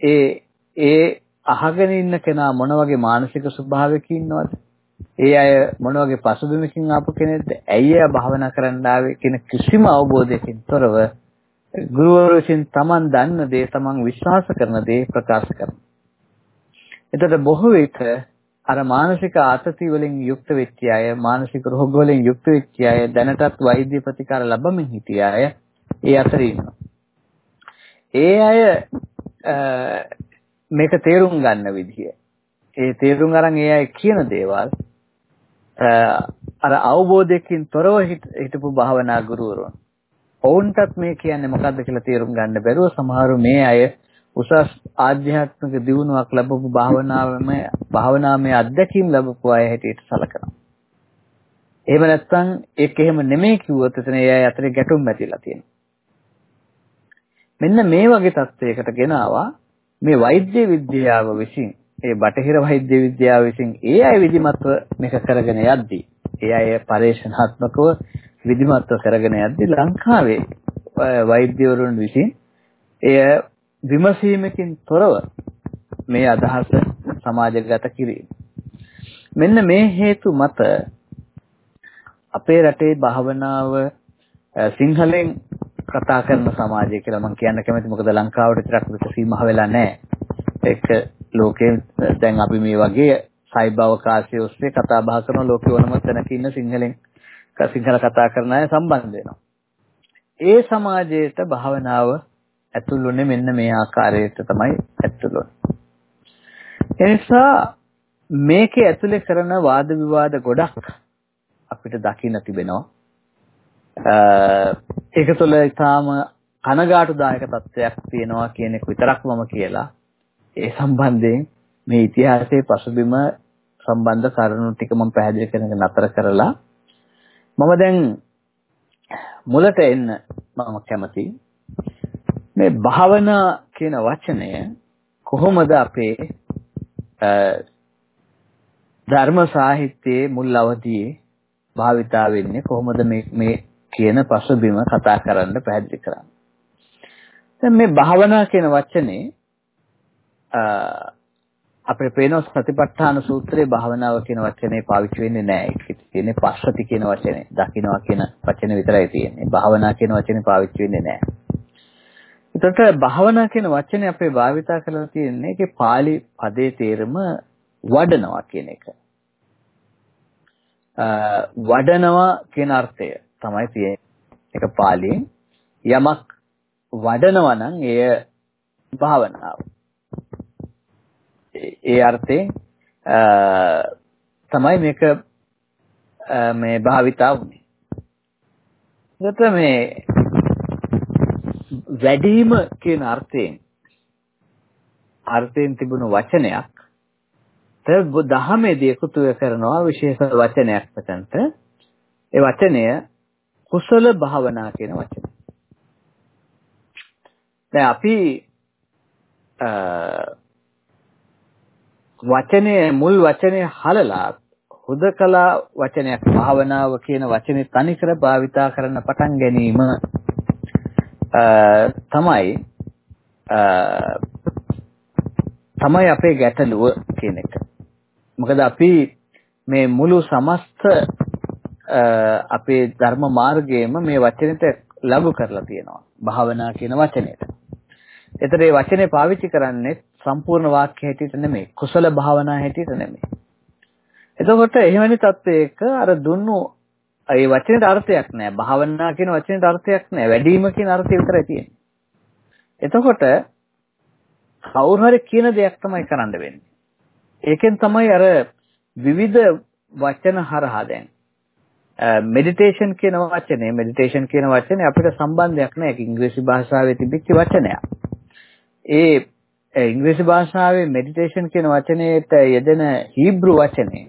ඒ ඒ අහගෙන ඉන්න කෙනා මොන වගේ මානසික ස්වභාවයක ඉන්නවද? ඒ අය මොන වගේ පසුබිමකින් ආපු කෙනෙක්ද? ඇයි එයා භාවනා කරන්න ආවේ කියන කිසිම අවබෝධයකින් තොරව ගුරුවරු විසින් Taman දන්න දේ Taman විශ්වාස කරන දේ ප්‍රකාශ කරනවා. එතකොට බොහෝ විට අර මානසික ආතති වලින් යුක්ත වෙච්ච අය මානසික රෝග වලින් යුක්ත වෙච්ච අය දැනටත් වෛද්‍ය ප්‍රතිකාර ලැබමින් හිටිය අය ඒ අතර ඉන්නවා. ඒ අය මේක තේරුම් ගන්න විදිය. ඒ තේරුම් අරන් ඒ අය කියන දේවල් අර අවබෝධයකින් තොරව හිටපු භාවනා ගුරුවරුන් ඔවුන්ටත් මේ කියන්නේ මොකද්ද කියලා තේරුම් ගන්න බැරුව සමහරු මේ අය උසස් ආධ්‍යාත්මික දියුණුවක් ලැබපු භාවනාවම භාවනාමය අත්දැකීම් ලැබපු අය හැටියට සලකනවා. එහෙම නැත්නම් ඒක එහෙම නෙමෙයි කිව්වොත් එතන ඒ අය අතරේ ගැටුම් ඇතිලා තියෙනවා. මෙන්න මේ වගේ තත්වයකට ගෙනාවා මේ වෛද්‍ය විද්‍යාව විසින් ඒ බටහිර වෛද්‍ය විද්‍යාව විසින් ඒ අය විධිමත්ව මේක කරගෙන යද්දී ඒ අය පරේක්ෂණාත්මකව විධිමත්ව කරගෙන යද්දී ලංකාවේ වෛද්‍යවරුන් විසින් එය විමසීමකින් තොරව මේ අදහස සමාජගත කිරීම. මෙන්න මේ හේතු මත අපේ රටේ භාවනාව සිංහලෙන් කතා කරන සමාජය කියලා මම කියන්න කැමතියි මොකද ලංකාවට විතරක් විතර සීමා වෙලා නැහැ. ඒක ලෝකේ දැන් අපි මේ වගේ සයිබර් අවකාශයේ ඔස්සේ කතා බහ කරන ලෝකේ ඕනම තැනක ඉන්න සිංහලෙන් සිංහල කතා කරන අය සම්බන්ධ වෙනවා. ඒ සමාජයට භාවනාව ඇතුළුනේ මෙන්න මේ ආකාරයට තමයි ඇතුළුනේ. එනිසා මේකේ ඇතුලේ කරන වාද විවාද ගොඩක් අපිට දකින්න තිබෙනවා. ඒක තුළ ඊටාම කනගාටුදායක තත්ත්වයක් තියෙනවා කියන එක විතරක් මම කියලා ඒ සම්බන්ධයෙන් මේ ඉතිහාසයේ පසුබිම සම්බන්ධ කරුණු ටික මම පැහැදිලි කරගෙන නතර කරලා මම දැන් මුලට එන්න මම කැමතියි මේ භාවනා කියන වචනය කොහොමද අපේ ධර්ම සාහිත්‍යයේ මුල් අවධියේ භාවිතා වෙන්නේ කොහොමද මේ මේ කියන පසුබිම කතා කරන්න පැහැදිලි කරන්නේ. දැන් මේ භාවනා කියන වචනේ අපේ පේන සතිපට්ඨාන සූත්‍රයේ භාවනාව කියන වචනේ පාවිච්චි වෙන්නේ නැහැ. ඒක තියෙන්නේ පස්සති කියන වචනේ. දකින්නවා කියන වචනේ විතරයි තියෙන්නේ. භාවනා කියන වචනේ පාවිච්චි වෙන්නේ නැහැ. එතකොට භාවනා කියන වචනේ අපේ භාවිතා කරලා තියෙන්නේ ඒකේ pāli පදේ තේරම වඩනවා කියන එක. වඩනවා කියන අර්ථය තමයි තියෙන්නේ. ඒක පාලියෙන් යමක් වඩනවා නම් එය භාවනාව. ඒ අර්ථයෙන් තමයි මේක මේ භාවිතා වුනේ. එතකොට මේ වැඩිම කියන අර්ථයෙන් අර්ථයෙන් තිබුණු වචනයක් දහමේදී එකතු කරනවා විශේෂ වචනයක් පතන්ට ඒ වචනය කුසල භාවනා කියන වචනය. දැන් අපි වචනේ මුල් වචනේ හලලා හුදකලා වචනයක් භාවනාව කියන වචනේ තනිකර භාවිතා කරන්න පටන් ගැනීම තමයි තමයි අපේ ගැටලුව කියන එක. මොකද අපි මේ මුළු සමස්ත අපේ ධර්ම මාර්ගයේම මේ වචනෙට ලඝු කරලා තියෙනවා. භාවනා කියන වචනයට. ඒතර මේ වචනේ පාවිච්චි කරන්නේ සම්පූර්ණ වාක්‍ය හැටියට නෙමෙයි. කුසල භාවනා හැටියට නෙමෙයි. එතකොට එහෙමනි තත්වයක අර දුන්නු ඒ වචනේට අර්ථයක් නැහැ. භාවනා කියන වචනේට අර්ථයක් නැහැ. වැඩිම කියන අර්ථය විතරයි තියෙන්නේ. එතකොට කවුරු හරි කියන දෙයක් තමයි කරන්න වෙන්නේ. ඒකෙන් තමයි අර විවිධ වචන හරහා දැන් මෙඩිටේෂන් කියන වචනේ මෙඩිටේෂන් කියන වචනේ අපිට සම්බන්ධයක් නැහැ ඒක ඉංග්‍රීසි භාෂාවේ තිබිච්ච වචනයක්. ඒ ඉංග්‍රීසි භාෂාවේ මෙඩිටේෂන් කියන වචනේට යෙදෙන හීබ්‍රු වචනේ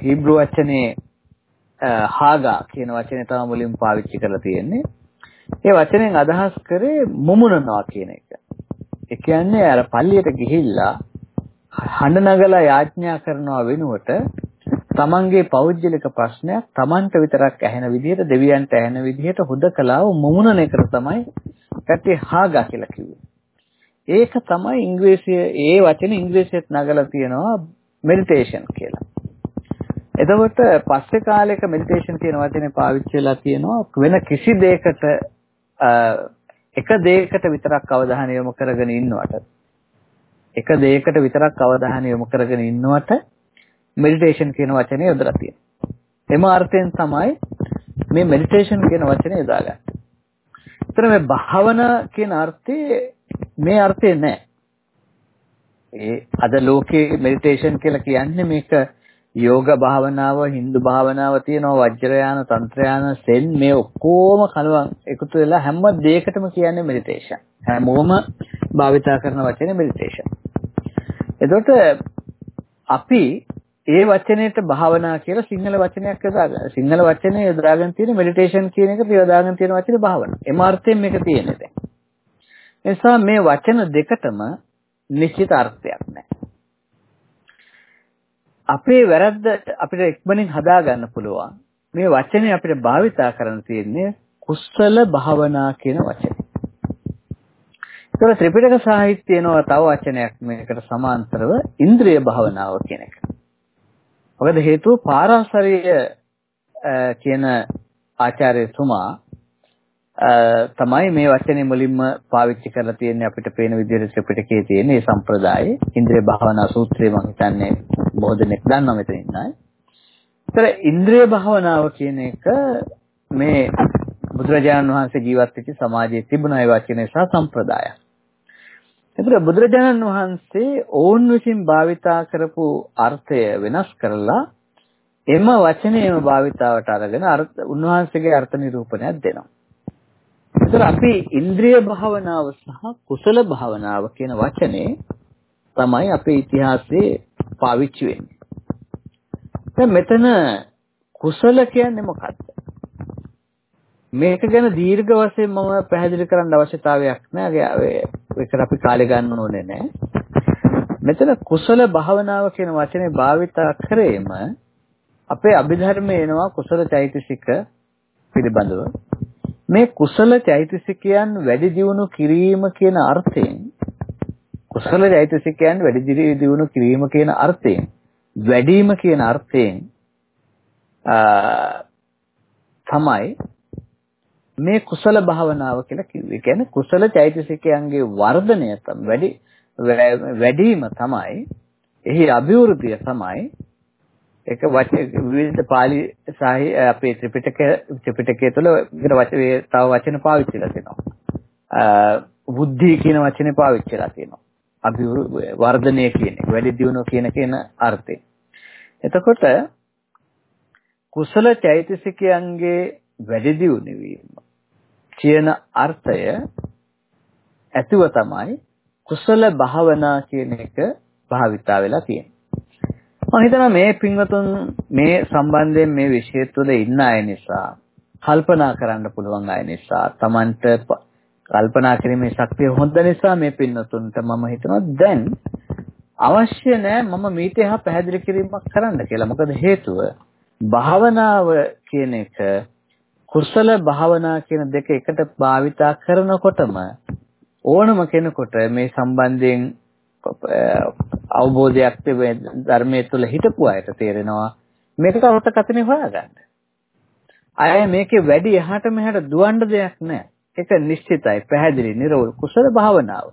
හීබ්‍රු වචනේ හාගා කියන වචනේ තමයි මුලින් පාවිච්චි කරලා තියෙන්නේ. ඒ වචනෙන් අදහස් කරේ මුමුණනවා කියන එක. ඒ කියන්නේ අර පල්ලියට ගිහිල්ලා හඬ නගලා යාඥා කරනවා වෙනුවට තමන්ගේ පෞද්ගලික ප්‍රශ්නයක් තමන්ට විතරක් ඇහෙන විදිහට දෙවියන්ට ඇහෙන විදිහට හුදකලාව මුමුණන එකට තමයි කට්ටිය හාගා කියලා කිව්වේ. ඒක තමයි ඉංග්‍රීසිය ඒ වචනේ ඉංග්‍රීසියට නගලා තියෙනවා මෙඩිටේෂන් කියලා. එතකොට පස්සේ කාලයක මෙඩිටේෂන් කියන වචනේ පාවිච්චි වෙලා තියෙනවා වෙන කිසි දෙයකට එක දෙයකට විතරක් අවධානය යොමු කරගෙන ඉන්නවට එක දෙයකට විතරක් අවධානය යොමු කරගෙන ඉන්නවට මෙඩිටේෂන් කියන වචනේ යොදලා තියෙනවා. එම අර්ථයෙන් තමයි මේ මෙඩිටේෂන් කියන වචනේ යොදාගන්නේ. ඒතර මේ භාවනා කියන අර්ථයේ මේ අර්ථය නෑ. ඒ අද ලෝකේ මෙඩිටේෂන් කියලා කියන්නේ මේක යෝග භාවනාව, හින්දු භාවනාව තියෙනවා, වජ්‍රයාන, තන්ත්‍රයාන, සෙන් මේ ඔක්කොම කලවම් එකතු වෙලා හැම දෙයකටම කියන්නේ මෙඩිටේෂන්. හැමෝම භාවිතා කරන වචනේ මෙඩිටේෂන්. එතකොට අපි ඒ වචනේට භාවනා කියලා සිංහල වචනයක් යොදාගන්න. සිංහල වචනේ යොදාගෙන තියෙන මෙඩිටේෂන් කියන එක යොදාගෙන තියෙන වචනේ භාවනා. එම අර්ථයෙන් මේක තියෙන්නේ දැන්. නිසා මේ වචන දෙකටම නිශ්චිත අර්ථයක් නැහැ. අපේ වැරද්ද අපිට ඉක්මනින් හදා ගන්න පුළුවන්. මේ වචනේ අපිට භාවිතා කරන්න තියෙන්නේ කුසල භාවනා කියන වචනේ. ඒතර ත්‍රිපිටක සාහිත්‍යයනෝ තව වචනයක් මේකට සමාන්තරව ඉන්ද්‍රිය භාවනාව කියන එක. මොකද හේතුව පාරාසරිය කියන ආචාර්යතුමා තමයි මේ වචනේ මුලින්ම පාවිච්චි කරලා තියෙන්නේ අපිට පේන විදිහට ත්‍රිපිටකයේ තියෙන මේ සම්ප්‍රදායේ ඉන්ද්‍රිය භාවනා සූත්‍රය මම හිතන්නේ බොහෝ දෙනෙක් දන්නවා මෙතන ඉන්නයි. ඒතර ඉන්ද්‍රිය භාවනාව කියන එක මේ බුදුරජාණන් වහන්සේ ජීවත් වෙච්ච සමාජයේ තිබුණ ඒ වචනේ සහ සම්ප්‍රදාය. ඒතර බුදුරජාණන් වහන්සේ ඕන් විසින් භාවිතා කරපු අර්ථය වෙනස් කරලා එම වචනේම භාවිතාවට අරගෙන අර්ථ උන්වහන්සේගේ අර්ථ නිරූපණයක් දෙනවා. ඒතර අපි ඉන්ද්‍රිය භාවනාව සහ කුසල භාවනාව කියන වචනේ තමයි අපේ ඉතිහාසයේ පාවිච්චි වෙන්නේ. දැන් මෙතන කුසල කියන්නේ මොකක්ද? මේක ගැන දීර්ඝ වශයෙන් මම පැහැදිලි කරන්න අවශ්‍යතාවයක් නැහැ. ඒකට අපි කාලය ගන්න ඕනේ නැහැ. මෙතන කුසල භාවනාව කියන වචනේ භාවිතා කරේම අපේ අභිධර්මයේ එනවා කුසල චෛතසික පිළිබඳව මේ කුසල චෛතසිකයන් වැඩි දියුණු කිරීම කියන අර්ථයෙන් කුසල චෛතසිකයන් වැඩි දියුණු කිරීම කියන අර්ථයෙන් වැඩිම කියන අර්ථයෙන් තමයි මේ කුසල භාවනාව කියලා කිව්වේ. කියන්නේ කුසල චෛතසිකයන්ගේ වර්ධනය තමයි වැඩි වැඩිම තමයි එහි අභිවෘද්ධිය තමයි ඒක විවිධ පාලි සාහි අපේ ත්‍රිපිටක ත්‍රිපිටකය තුළ විතර වචනේ තව වචන පාවිච්චි කරලා තියෙනවා. බුද්ධි කියන වචනේ පාවිච්චි කරලා තියෙනවා. අභිවෘද්ධි වර්ධනය කියන එක වැඩි දියුණුව කියන කියන අර්ථයෙන්. එතකොට කුසල චෛතසිකයන්ගේ වැඩි දියුණු වීම කියන අර්ථය ඇතුව තමයි කුසල භාවනා කියන එක භාවිතා වෙලා තියෙන්නේ. මම හිතනවා මේ පින්වතුන් මේ සම්බන්ධයෙන් මේ විෂය තුළ ඉන්න අය නිසා කල්පනා කරන්න පුළුවන් අය නිසා Tamanට කල්පනා කිරීමේ ශක්තිය හොඳ නිසා මේ පින්වතුන්ට මම හිතනවා දැන් අවශ්‍ය නැහැ මම මීට එහා පැහැදිලි කිරීමක් කරන්න කියලා. මොකද හේතුව භාවනාව කියන එක කුසල භාවනා කියන දෙක එකට භාවිතා කරනකොටම ඕනම කෙනෙකුට මේ සම්බන්ධයෙන් අවබෝධයක් තිබෙ ධර්මයේ තුල හිටපු අයට තේරෙනවා මේකට අර්ථකථනය හොයාගන්න. අය මේකේ වැඩි එහාට මෙහාට දුවන්න දෙයක් නැහැ. ඒක නිශ්චිතයි, පැහැදිලි, නිර්වෘල් කුසල භාවනාව.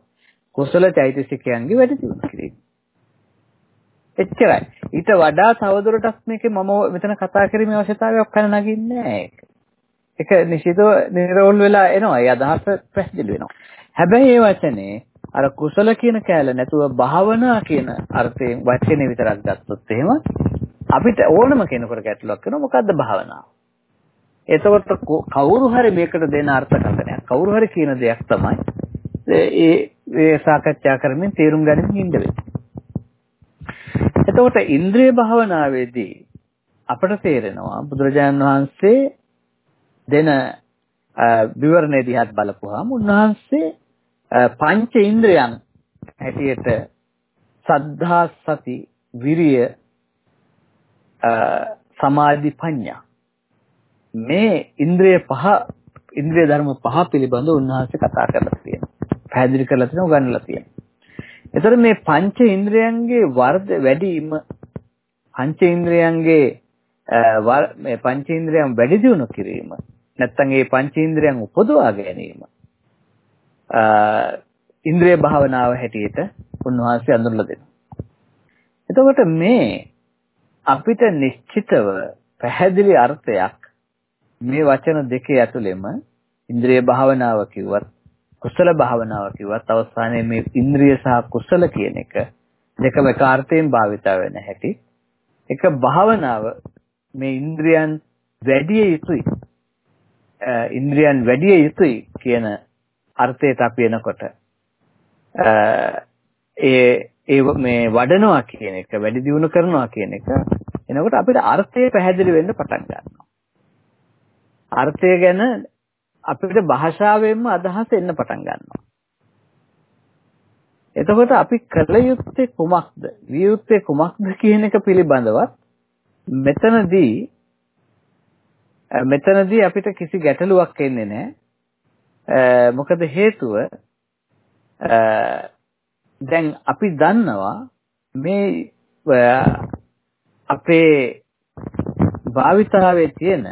කුසල චෛතසිකයන්ගේ වැඩි දියුණු කිරීම. එච්චරයි. ඊට වඩා තවදුරටත් මේකේ මම මෙතන කතා කිරීමේ අවශ්‍යතාවයක් පැන නගින්නේ නැහැ ඒක. ඒක නිශ්චිතව නිර්වෘල් වෙලා එනවා. ඒ අදහස පැහැදිලි වෙනවා. හැබැයි මේ වචනේ අර කුසල කියන කෑල්ල නැතුව භාවනා කියන අර්ථයෙන් වචනේ විතරක් ගත්තොත් එහෙම අපිට ඕනම කෙනෙකුට ගැටලුවක් වෙනවා මොකද්ද භාවනාව? එතකොට කවුරු හරි මේකට දෙන අර්ථකථනයක් කවුරු හරි කියන දෙයක් තමයි ඒ ඒ සාකච්ඡා කරමින් තේරුම් ගනිමින් ඉන්න වෙන්නේ. එතකොට ඉන්ද්‍රිය භාවනාවේදී අපට තේරෙනවා බුදුරජාණන් වහන්සේ දෙන විවරණේ දිහාත් බලපුවාම උන්වහන්සේ පංච ඉන්ද්‍රයන් හැටියට සද්ධා සති විරිය සමාධි ප්‍රඥා මේ ඉන්ද්‍රිය පහ ඉන්ද්‍රිය ධර්ම පහ පිළිබඳව උන්වහන්සේ කතා කරලා තියෙනවා. පැහැදිලි කරලා තියෙනවා උගන්වලා තියෙනවා. ඒතර මේ පංච ඉන්ද්‍රයන්ගේ වර්ධ වැඩිම පංච ඉන්ද්‍රයන්ගේ මේ පංච ඉන්ද්‍රයන් වැඩි දියුණු කිරීම නැත්නම් මේ පංච ඉන්ද්‍රයන් උපදවා ගැනීම ඉන්ද්‍රිය භාවනාව හැටියට උන්වහන්සේ අඳුරලා දෙනවා. එතකොට මේ අපිට නිශ්චිතව පැහැදිලි අර්ථයක් මේ වචන දෙකේ ඇතුළෙම ඉන්ද්‍රිය භාවනාව කිව්වත් කුසල භාවනාව කිව්වත් අවසානයේ මේ ඉන්ද්‍රිය සහ කුසල කියන එක දෙකම එක අර්ථයෙන් භාවිත වෙන හැටි. එක භාවනාව මේ ඉන්ද්‍රියන් වැඩි යුතුයි. ඉන්ද්‍රියන් වැඩි යුතුයි කියන අර්ථයට අපි එනකොට ඒ ඒ මේ වඩනවා කියන එක වැඩි දියුණු කරනවා කියන එක එනකොට අපිට අර්ථය පැහැදිලි වෙන්න පටන් ගන්නවා. අර්ථය ගැන අපිට භාෂාවෙන්ම අදහස එන්න පටන් ගන්නවා. එතකොට අපි කළ යුත්තේ කුමක්ද? විය යුත්තේ කුමක්ද කියන එක පිළිබඳවත් මෙතනදී මෙතනදී අපිට කිසි ගැටලුවක් එන්නේ නැහැ. මොකද හේතුව දැන් අපි දන්නවා මේ අපේ භාවිතාවේ තියෙන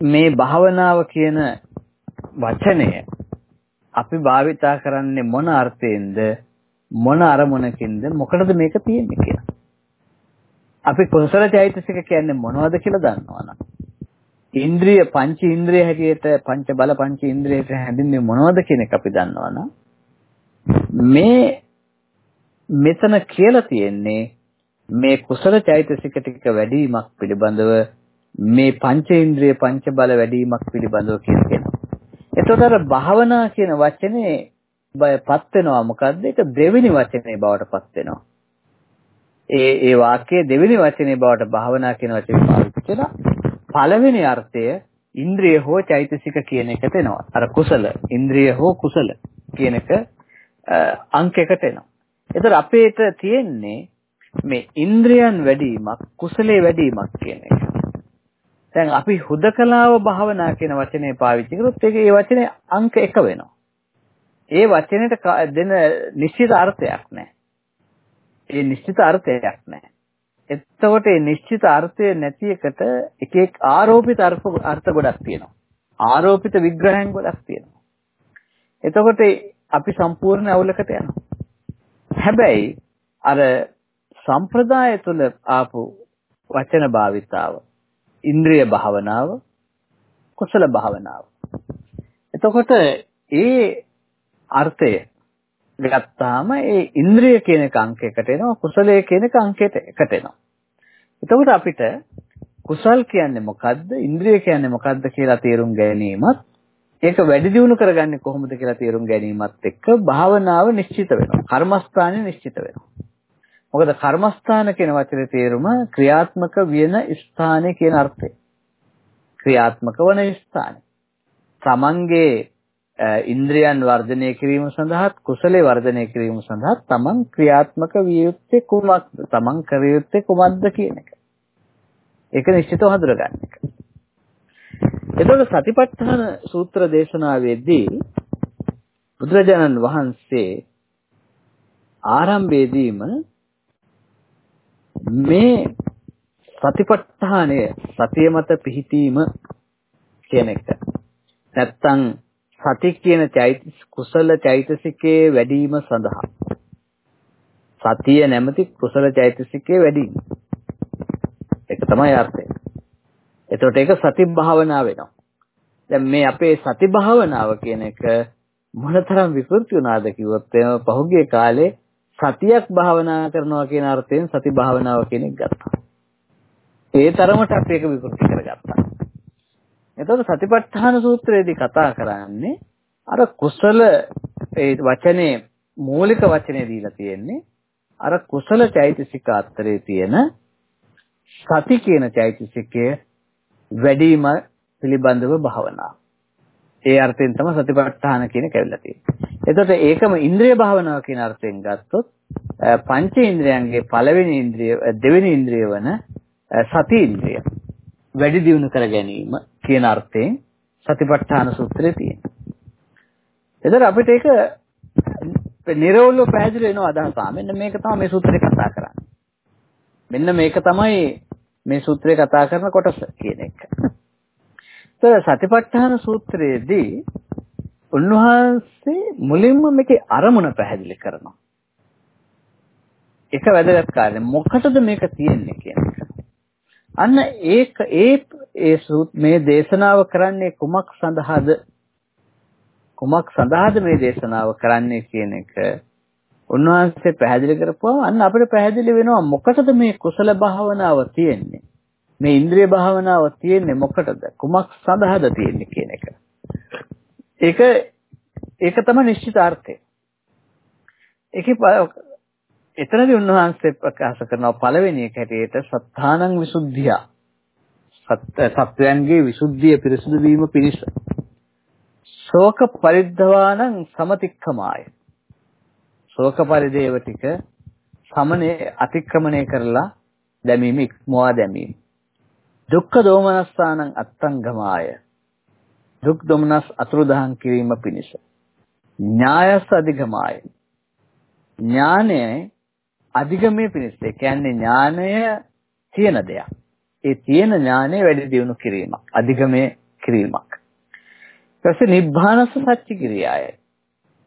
මේ භාවනාව කියන වචනය අපි භාවිතා කරන්නේ මොන අර්ථයෙන්ද මොන අරමුණකින්ද මොකටද මේක තියෙන්නේ කියලා. අපි කුසල චෛතසික කියන්නේ මොනවද කියලා දන්නවනම් ඉන්ද්‍රිය පංච ඉන්ද්‍රිය හැටියට පංච බල පංච ඉන්ද්‍රියට හැඳින්වෙන්නේ මොනවද කියන එක අපි දන්නවනම් මේ මෙතන කියලා තියෙන්නේ මේ කුසල චෛතසික ටික වැඩිවීමක් පිළිබඳව මේ පංච ඉන්ද්‍රිය පංච බල වැඩිවීමක් පිළිබඳව කියන කෙනා. එතකොට අර භාවනා කියන වචනේ බයපත් වෙනවා මොකද්ද? ඒක දෙවෙනි වචනේ බවට පත් වෙනවා. ඒ ඒ වාක්‍යයේ දෙවෙනි වචනේ බවට භාවනා කියන වචනේ පාවිච්චි කළා. පළවෙනි අර්ථය ඉන්ද්‍රිය හෝ චෛතසික කියන එකට එනවා. අර කුසල ඉන්ද්‍රිය හෝ කුසල කියන එක අංකයකට එනවා. ඒතර අපේට තියෙන්නේ මේ ඉන්ද්‍රියන් වැඩිවීමක් කුසලයේ වැඩිවීමක් කියන එක. දැන් අපි හුදකලාව භාවනා කියන වචනේ පාවිච්චි කරොත් ඒක ඒ වචනේ අංක 1 වෙනවා. ඒ වචනෙට දෙන නිශ්චිත අර්ථයක් නැහැ. ඒ නිශ්චිත අර්ථයක් නැහැ. එතකොට මේ නිශ්චිත අර්ථය නැති එකට එක එක ආරෝපිත අර්ථ ගොඩක් තියෙනවා. ආරෝපිත විග්‍රහයන් ගොඩක් තියෙනවා. එතකොට අපි සම්පූර්ණ අවුලකට යනවා. හැබැයි අර සම්ප්‍රදාය තුළ ආපු වචන භාවිතාව ඉන්ද්‍රිය භාවනාව කුසල භාවනාව. එතකොට ඒ අර්ථය ගත්තාම ඒ ඉන්ද්‍රිය කියන එක අංකයකට එනවා කුසලයේ කියන එක අංකයට එකට එනවා. එතකොට අපිට කුසල් කියන්නේ මොකද්ද ඉන්ද්‍රිය කියන්නේ මොකද්ද කියලා තේරුම් ගැනීමත් ඒක වැඩි දියුණු කරගන්නේ කොහොමද කියලා තේරුම් ගැනීමත් එක්ක භාවනාව නිශ්චිත වෙනවා. කර්මස්ථානය නිශ්චිත වෙනවා. මොකද කර්මස්ථාන කියන වචනේ තේරුම ක්‍රියාත්මක වෙන ස්ථානය කියන අර්ථය. ක්‍රියාත්මක වන ස්ථානය. තමන්ගේ ඉන්ද්‍රියන් වර්ධනය කිරීම සඳහා කුසලයේ වර්ධනය කිරීම සඳහා තමන් ක්‍රියාත්මක විය යුත්තේ කුමක්ද තමන් කර යුත්තේ කුමක්ද කියන එක. ඒක නිශ්චිතව හඳුනගන්න එක. එතකොට සතිපට්ඨාන සූත්‍ර දේශනාවේදී බුදුරජාණන් වහන්සේ ආරම්භයේදීම මේ සතිපට්ඨානය සතිය මත පිහිටීම කියන එක නැත්තම් සති කියන චෛතසික කුසල චෛතසිකයේ වැඩිම සඳහා සතිය නැමැති කුසල චෛතසිකයේ වැඩිම ඒක තමයි අර්ථය. එතකොට ඒක සති භාවනාව වෙනවා. දැන් මේ අපේ සති භාවනාව කියන එක මොනතරම් විකෘති වුණාද කිව්වොත් එම පහුගිය කාලේ සතියක් භාවනා කරනවා කියන අර්ථයෙන් සති භාවනාව කියන එක ගත්තා. ඒ තරමට අපි ඒක විකෘති කරගත්තා. එතකොට සතිපට්ඨාන සූත්‍රයේදී කතා කරන්නේ අර කුසල ඒ වචනේ මූලික වචනේ දීලා තියෙන්නේ අර කුසල චෛතසික අතරේ තියෙන සති කියන චෛතසිකය වැඩිම පිළිබඳව භාවනාව. ඒ අර්ථයෙන් තමයි සතිපට්ඨාන කියන කැවිලා තියෙන්නේ. එතකොට ඒකම ඉන්ද්‍රිය භාවනාව කියන අර්ථයෙන් ගත්තොත් පංච ඉන්ද්‍රයන්ගේ පළවෙනි ඉන්ද්‍රිය දෙවෙනි ඉන්ද්‍රිය වන සති ඉන්ද්‍රිය වැඩි දියුණු කර ගැනීම කියන අර්ථයෙන් සතිපට්ඨාන සූත්‍රයේ තියෙනවා. එතකොට අපිට ඒක නිර්වෝල්ව පැහැදිලි වෙනවා අදහස. මෙන්න මේක තමයි මේ සූත්‍රේ කතා කරන්නේ. මෙන්න මේක තමයි මේ සූත්‍රේ කතා කරන කොටස කියන එක. ඒතර සතිපට්ඨාන සූත්‍රයේදී උන්වහන්සේ මුලින්ම මේකේ අරමුණ පැහැදිලි කරනවා. එක වැදගත් කාරණේ මොකටද මේක තියෙන්නේ කියන එක. අන්න ඒක ඒ ඒ මේ දේශනාව කරන්නේ කුමක් සඳහාද? කුමක් සඳහාද මේ දේශනාව කරන්නේ කියන එක උන්වහන්සේ පැහැදිලි කරපුවම අන්න අපිට පැහැදිලි වෙනවා මොකටද මේ කුසල භාවනාව තියෙන්නේ? මේ ඉන්ද්‍රිය භාවනාව තියෙන්නේ මොකටද? කුමක් සඳහාද තියෙන්නේ කියන එක. ඒක ඒක තමයි නිශ්චිතාර්ථය ඒකේ එතනදී උන්වහන්සේ ප්‍රකාශ කරනවා පළවෙනි එක හැටියට සත්තානං විසුද්ධිය සත්‍යයන්ගේ විසුද්ධිය පිරිසුදු වීම පිණිස ශෝක පරිද්ධවානං සමතික්කමාය ශෝක පරිදේව ටික සමනේ අතික්‍රමණය කරලා දැමීම ඉක්මවා දැමීම. දුක්ඛ දෝමනස්සානං අත්තංගමාය. දුක් දොමනස් අතුරුදහන් කිරීම පිණිස. ඥායස් අධිගමාය. ඥානය අධිගමයේ පිණිස. ඒ කියන්නේ ඥානය තියෙන දෙයක්. ඒ තියෙන ඥානය වැඩි දියුණු කිරීමක්. අධිගමයේ කිරීමක්. ඊට පස්සේ නිබ්බානස සත්‍ය කිරියාවයි.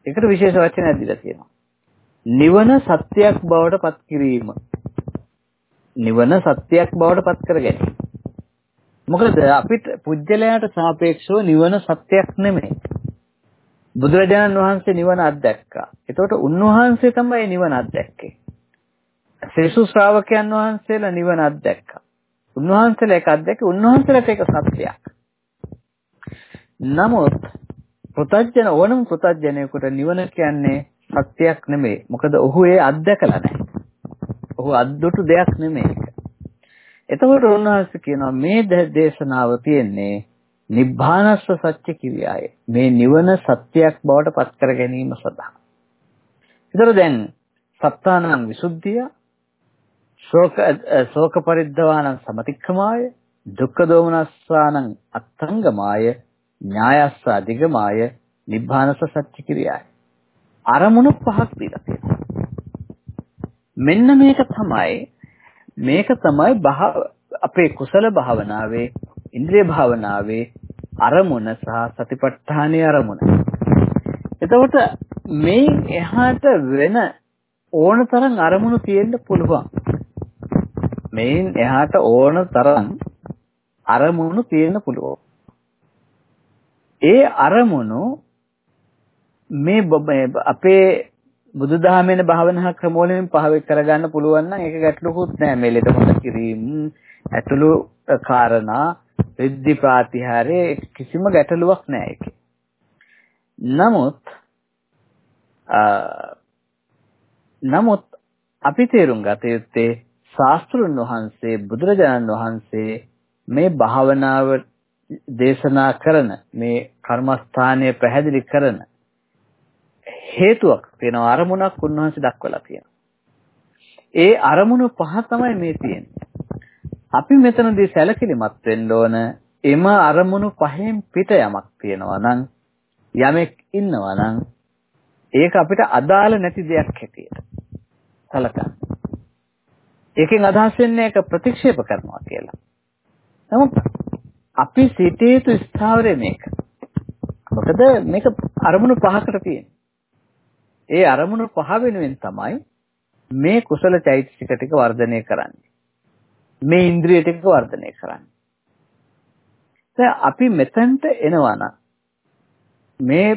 ඒකට විශේෂ වචනයක් දීලා තියෙනවා. නිවන සත්‍යයක් බවට පත් කිරීම. නිවන සත්‍යයක් බවට පත් කර ගැනීම. මොකද අපිට පුජ්‍යලයට සාපේක්ෂව නිවන සත්‍යයක් නෙමෙයි. බුදුරජාණන් වහන්සේ නිවන අත්දැක්කා. එතකොට උන්වහන්සේ තමයි නිවන අත්දැක්කේ. සේසු ශ්‍රාවකයන් වහන්සේලා නිවන අත්දැක්කා. උන්වහන්සේලා ඒක අත්දැක්කේ උන්වහන්සේලාට ඒක සත්‍යයක්. නමුත් ප්‍රත්‍යජන ඕනම ප්‍රත්‍යජනයෙකුට නිවන කියන්නේ සත්‍යයක් නෙමෙයි. මොකද ඔහු ඒ අත්දැකලා නැහැ. ඔහු අද්දුටු දෙයක් නෙමෙයි. එතකොට උන්වහන්සේ කියනවා මේ දේශනාව තියෙන්නේ නිබ්බානස්ස සත්‍ය කිවියයි. මේ නිවන සත්‍යයක් බවට පත් කර ගැනීම සඳහා. ඒතර දැන් සත්තානං විසුද්ධිය ශෝක ශෝක පරිද්දවානං සමතික්කමාය දුක්ඛ දෝමනස්සානං අත්ංගමාය ඥායස්ස අධිගමාය නිබ්බානස සත්‍ය කිරියයි. අරමුණු පහක් දීලා තියෙනවා. මෙන්න මේක තමයි මේක තමයි අපේ කුසල භාවනාවේ ඉන්ද්‍රිය භාවනාවේ අරමුණ සහ සතිපට්ඨානයේ අරමුණ. එතකොට මේ එහාට වෙන ඕන තරම් අරමුණු තියෙන්න පුළුවන්. මේන් එහාට ඕන තරම් අරමුණු තියෙන්න පුළුවන්. ඒ අරමුණු මේ අපේ බුදුදහමේන භාවනා ක්‍රම වලින් පහවෙක් කරගන්න පුළුවන් නම් ඒක ගැටලුකුත් නෑ මේ ලෙඩ හොඳ කිරීම ඇතුළු කාරණා රිද්ධි ප්‍රාතිහාරයේ කිසිම ගැටලුවක් නෑ ඒකේ. නමුත් නමුත් අපි තේරුම් ගත යුත්තේ ශාස්ත්‍රුන් වහන්සේ බුදුරජාණන් වහන්සේ මේ භාවනාව දේශනා කරන මේ කර්මස්ථානය පැහැදිලි කරන හේතුවක් තියෙනවා අරමුණක් උන්වහන්සේ දක්වලා තියෙනවා. ඒ අරමුණු පහ තමයි මේ තියෙන්නේ. අපි මෙතනදී සැලකිලිමත් වෙන්න ඕන එම අරමුණු පහෙන් පිට යමක් තියෙනවා නම් යමෙක් ඉන්නවා නම් ඒක අපිට අදාළ නැති දෙයක් හැටියට සලකන්න. ඒකෙන් අදහස් වෙන්නේ ඒක ප්‍රතික්ෂේප කරනවා කියලා. නමුත් අපි සිටිය යුතු ස්ථාවරය මේක. මොකද මේක අරමුණු පහකට තියෙනවා. ඒ අරමුණු පහ වෙනුවෙන් තමයි මේ කුසල චෛතසික ටික වර්ධනය කරන්නේ. මේ ඉන්ද්‍රිය ටික වර්ධනය කරන්නේ. දැන් අපි මෙතනට එනවනම් මේ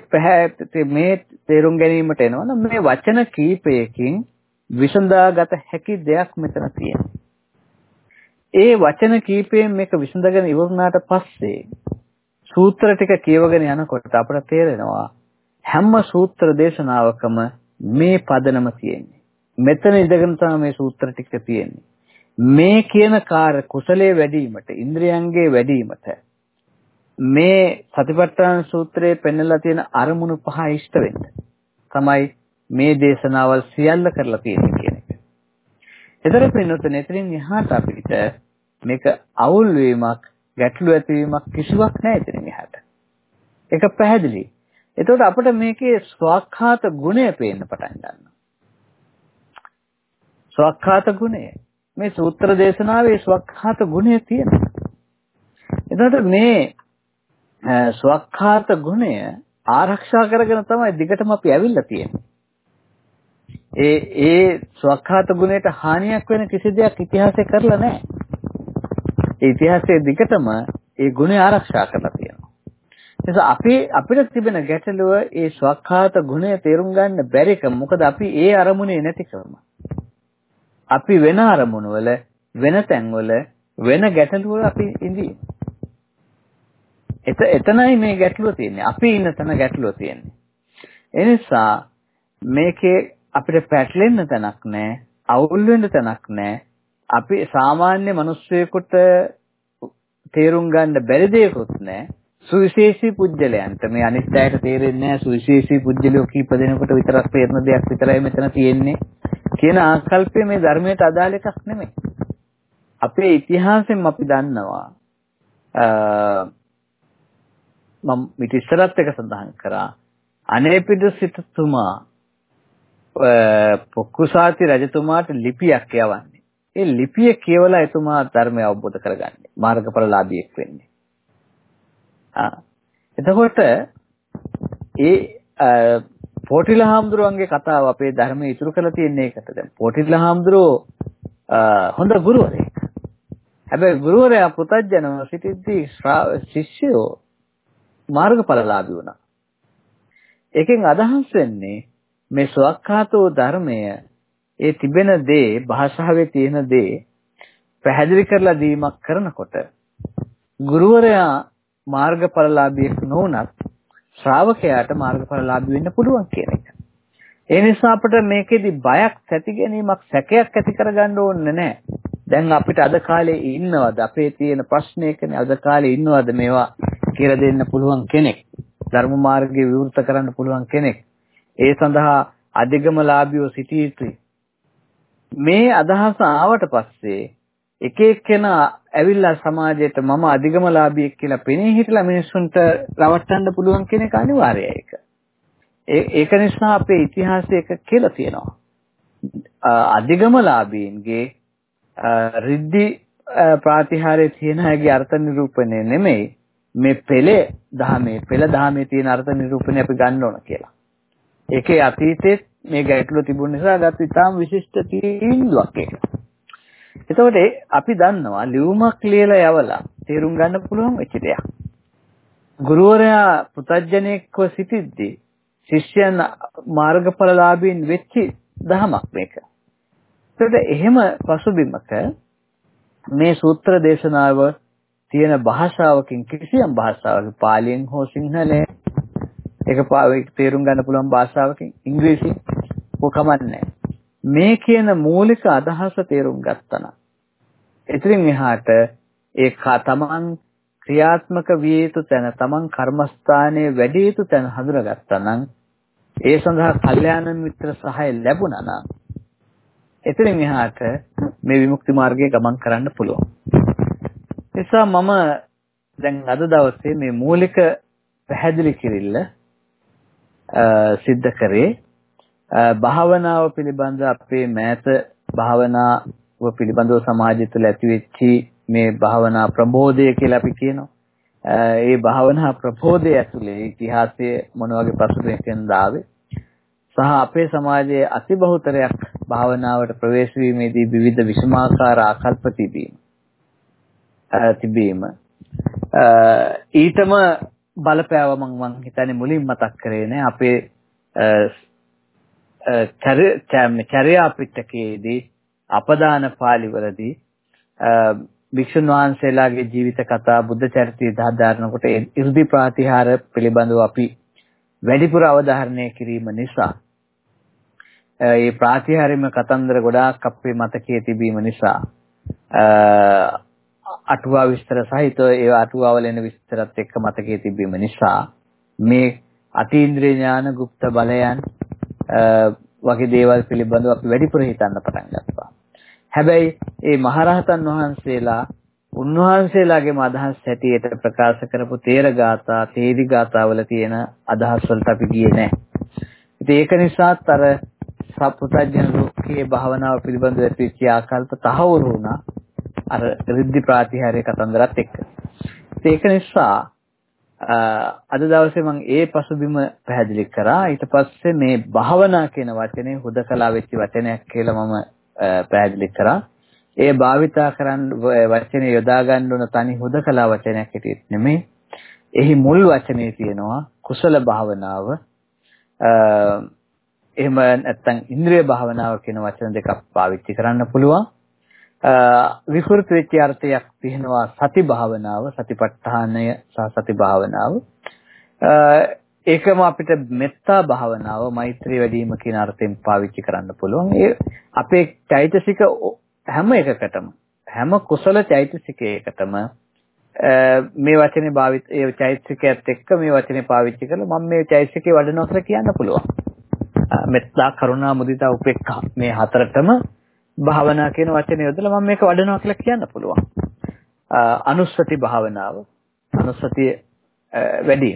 මේ තේරුම් ගැනීමට එනවනම් මේ වචන කීපයකින් විසඳාගත හැකි දෙයක් මෙතන තියෙනවා. ඒ වචන කීපයෙන් මේක විසඳගෙන ඉවරුනාට පස්සේ සූත්‍ර ටික කියවගෙන යනකොට අපට තේරෙනවා හැම සූත්‍ර දේශනාවකම මේ පදනම තියෙන්නේ. මෙතන ඉඳගෙන තමයි මේ සූත්‍ර ටික තියෙන්නේ. මේ කියන කාර්ය කුසලයේ වැඩිවීමට, ඉන්ද්‍රියන්ගේ වැඩිවීමට මේ සතිපට්ඨාන සූත්‍රයේ පෙන්වලා තියෙන අරමුණු පහ ඉෂ්ට වෙන්න තමයි මේ දේශනාවල් සියල්ල කරලා තියෙන්නේ කියන එක. ඒතර පින්නොතන එතනින් එහාට අපිට මේක අවුල් වීමක්, ගැටලු ඇතිවීමක් කිසිවක් නැහැ එතනින් එහාට. ඒක පැහැදිලි. එතකොට අපිට මේකේ ස්වකහාත ගුණය පේන්න පටන් ගන්නවා. ස්වකහාත ගුණය. මේ සූත්‍ර දේශනාවේ ස්වකහාත ගුණය තියෙනවා. එතකොට මේ ස්වකහාත ගුණය ආරක්ෂා කරගෙන තමයි දිගටම අපි ඇවිල්ලා තියෙන්නේ. ඒ ඒ ස්වකහාත ගුණයට හානියක් වෙන කිසි දෙයක් ඉතිහාසයේ කරලා නැහැ. ඒ ඉතිහාසයේ දිගටම ඒ ගුණය ආරක්ෂා කරලා තියෙනවා. නිසා අපි අපිට තිබෙන ගැටලුව ඒ ස්වකහාත ගුණය තේරුම් ගන්න බැරිකම මොකද අපි ඒ අරමුණේ නැතිකම. අපි වෙන අරමුණු වල වෙන තැන්වල වෙන ගැටලු වල අපි ඉඳී. එත එතනයි මේ ගැටලුව තියෙන්නේ. අපි ඉන්න තැන ගැටලුව තියෙන්නේ. ඒ නිසා මේකේ අපිට පැටලෙන්න තැනක් නැහැ, අවුල් වෙන්න තැනක් නැහැ. අපි සාමාන්‍ය මිනිස්සෙකුට තේරුම් ගන්න බැරි දෙයක්වත් නැහැ. සුවිශේෂී පුජ්‍යලයන්ට මේ අනිත් අයට තේරෙන්නේ නැහැ සුවිශේෂී පුජ්‍යලයෝ කීප දෙනෙකුට විතරක් තේරෙන දෙයක් විතරයි මෙතන තියෙන්නේ කියන ආකල්පය මේ ධර්මයට අදාළ එකක් නෙමෙයි. අපේ ඉතිහාසයෙන් අපි දන්නවා මම මිට ඉස්සරත් එක සඳහන් කරා අනේපිඩු සිටුමා පොක්කුසාති රජතුමාට ලිපියක් යවන්නේ. ඒ ලිපිය කියවලා එතුමා ධර්මය අවබෝධ කරගන්නේ. මාර්ගඵලලාභියෙක් වෙන්නේ. ආ එතකොට ඒ පොටිල හාමුදුරුවන්ගේ කතාව අපේ ධර්මයේ ඉතුරු කරලා තියෙන එකට දැන් පොටිල හාමුදුරුවෝ හොඳ ගුරුවරයෙක්. හැබැයි ගුරුවරයා පුතඥව සිටිද්දී ශිෂ්‍යයෝ මාර්ගඵලලාභී වුණා. එකෙන් අදහස් වෙන්නේ මේ සවක්ඛාතෝ ධර්මය ඒ තිබෙන දේ භාෂාවේ තියෙන දේ පැහැදිලි කරලා දීමක් කරනකොට ගුරුවරයා මාර්ගඵලලාභියෙක් නොවුනත් ශ්‍රාවකයාට මාර්ගඵලලාභී වෙන්න පුළුවන් කියන එක. ඒ නිසා අපිට මේකෙදි බයක් ඇති ගැනීමක් සැකයක් ඇති කරගන්න ඕනේ නැහැ. දැන් අපිට අද කාලේ ඉන්නවද අපේ තියෙන ප්‍රශ්නයකනේ අද කාලේ ඉන්නවද මේවා කියලා දෙන්න පුළුවන් කෙනෙක්. ධර්ම මාර්ගයේ විවෘත කරන්න පුළුවන් කෙනෙක්. ඒ සඳහා අධිගමලාභියෝ සිටිය යුතුයි. මේ අදහස ආවට පස්සේ එක එක්කෙනා ඇවිල්ලා සමාජයට මම අධිගමලාභියෙක් කියලා පෙනී හිටලා මිනිස්සුන්ට රවට්ටන්න පුළුවන් කෙනෙක් අනිවාර්යයි ඒක. ඒක නිසා අපේ ඉතිහාසයක කියලා තියෙනවා. අධිගමලාභීන්ගේ රිද්දි ප්‍රාතිහාරයේ තියෙන හැගේ අර්ථ නිරූපණය නෙමෙයි මේ පෙළේ දහමේ පෙළ දහමේ තියෙන අර්ථ නිරූපණය අපි ගන්න ඕන කියලා. ඒකේ අතීතයේ මේ ගැටලුව තිබුණ නිසා ගත්ත ඉතාම විශිෂ්ට තීන්දුවක් ඒක. එතකොට අපි දන්නවා ලියුමක් ලියලා යවලා තේරුම් ගන්න පුළුවන් වෙච්ච දෙයක්. ගුරුවරයා පුතඥයෙක්ව සිටිද්දී ශිෂ්‍යයන් මාර්ගඵලලාභීන් වෙච්ච දහමක් මේක. එතකොට එහෙම පසුබිමක මේ සූත්‍ර දේශනාව තියෙන භාෂාවකින් කිසියම් භාෂාවක පාලියෙන් හෝ සිංහලයෙන් ඒක තේරුම් ගන්න පුළුවන් භාෂාවකින් ඉංග්‍රීසියෙන් කොකමන්නේ මේ කියන මූලික අදහස තේරුම් ගත්තා එතරින් එහාට ඒ තමන් ක්‍රියාත්මක විය යුතු තැන තමන් කර්මස්ථානයේ වැඩි යුතු තැන හඳුනාගත්තා නම් ඒ සඳහා කල්යාණ මිත්‍ර සහාය ලැබුණා නම් එතරින් එහාට මේ විමුක්ති මාර්ගයේ ගමන් කරන්න පුළුවන්. නිසා මම දැන් අද දවසේ මේ මූලික පැහැදිලි කිරිල්ල සිද්ධ කරේ. භාවනාව පිළිබඳ අපේ මෑත භාවනාව පිළිබඳව සමාජය තුළ ඇතිවෙච්චි මේ භාවනා ප්‍රබෝධය කියලා අපි කියනවා. ඒ භාවනා ප්‍රබෝධය ඇතුලේ ඉතිහාසයේ මොන වගේ පසුබිමකින්ද ආවේ සහ අපේ සමාජයේ අතිබහුතරයක් භාවනාවට ප්‍රවේශ වීමේදී විවිධ විෂමාකාර ආකල්ප තිබීම. තිබීම. ඊටම බලපෑව මම මං හිතන්නේ මුලින් මතක් කරේ නේ. අපේ චර්යා පිටකයේදී අපදාන පාළිවලදී භික්ෂුන් වහන්සේලාගේ ජීවිත කතා බුද්ධ චරිතය දහදාරනකොට 이르දි ප්‍රාතිහාර පිළිබඳව අපි වැඩිපුර අවධාරණය කිරීම නිසා ඒ ප්‍රාතිහාර්යම කතන්දර ගොඩාක් අපේ මතකයේ තිබීම නිසා අටුවා විස්තර සහිතව ඒ අටුවාවල එන විස්තරත් එක්ක මතකයේ තිබීම නිසා මේ අතීන්ද්‍රිය ඥාන গুপ্ত බලයන් වගේ දේවල් පිළිබඳව අපි වැඩිපුර හිතන්න පටන් ගත්තා. හැබැයි මේ මහරහතන් වහන්සේලා උන්වහන්සේලාගේම අදහස් හැටියට ප්‍රකාශ කරපු තේර ගාථා, තේදි ගාථාවල තියෙන අදහස් වලට අපි ගියේ නැහැ. ඉතින් ඒක නිසාත් අර සප්පුතඥ ලෝකයේ භාවනාව පිළිබඳව ඇතිවෙච්ච ආකල්ප තහවුරු වුණා. අර රිද්දි ප්‍රාතිහාර්ය කතන්දරත් එක්ක. ඒක නිසා අද දවසේ මම ඒ පසුබිම පැහැදිලි කරා. ඊට පස්සේ මේ භාවනා කියන වචනේ හුදකලා වෙච්ච වචනයක් කියලා මම පැහැදිලි කරා. ඒ භාවිතා කරන්න වචනේ යොදා ගන්න ඕන තනි හුදකලා වචනයක් හිටියෙත් නෙමෙයි. එහි මුල් වචනේ තියෙනවා කුසල භාවනාව. එහෙම නැත්නම් ඉන්ද්‍රිය භාවනාව කියන වචන දෙකක් පාවිච්චි කරන්න පුළුවන්. විකෘත වෙච්ච අර්ථයක් තියෙනවා සති භාවනාව, සතිපට්ඨානය සහ සති භාවනාව. ඒකම අපිට මෙත්තා භාවනාව, මෛත්‍රී වැඩිම කියන අර්ථයෙන් පාවිච්චි කරන්න පුළුවන්. ඒ අපේ චෛතසික හැම එකකටම හැම කුසල චෛතසිකයකටම මේ වචනේ භාවිත ඒ චෛතසිකයත් එක්ක මේ වචනේ පාවිච්චි කරලා මම මේ චෛතසිකේ වඩනවා කියලා කියන්න පුළුවන්. මෙත්තා කරුණා මුදිතා උපේක්ඛා මේ හතරටම භාවනා කියන වචනේ යොදලා මම මේක වඩනවා කියලා කියන්න පුළුවන්. අනුස්සති භාවනාව අනුස්සතිය වැඩි.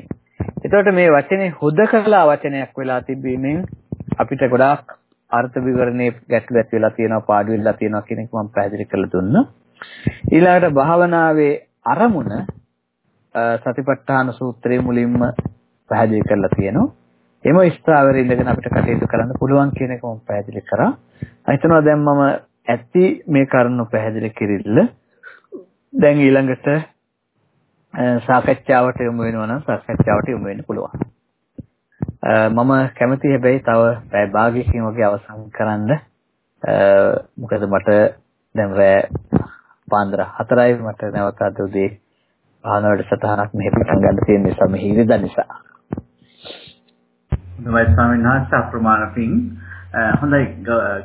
එතකොට මේ වචනේ හුදකලා වචනයක් වෙලා තිබීමෙන් අපිට ගොඩාක් අර්ථ විවරණේ ගැටලු ඇති වෙලා තියෙනවා පාඩු වෙලා තියෙනවා කියන එක මම පැහැදිලි කරලා දුන්නා. ඊළඟට භාවනාවේ අරමුණ සතිපට්ඨාන සූත්‍රයේ මුලින්ම පැහැදිලි කරලා තියෙනවා. එම ස්ථාවරේ ඉඳගෙන අපිට කටයුතු කරන්න පුළුවන් කියන එක මම පැහැදිලි කරා. හිතනවා දැන් මම ඇති මේ කරුණු පැහැදිලි කිරිල්ල දැන් ඊළඟට සාකච්ඡාවට යොමු වෙනවා නම් සාකච්ඡාවට යොමු වෙන්න පුළුවන්. මම කැමති හැබැයි තව පැය භාගයකින් වගේ අවසන් කරන්න. මොකද මට දැන් රෑ පාන්දර 4යි මට නැවත අද උදේ භාවනා වැඩසටහනක් මෙහෙ පටන් ගන්න තියෙන නිසා මෙහි ඉරිදා නිසා. හොඳයි ස්වාමීන් වහන්සේ අප්‍රමාණ පිං හොඳයි.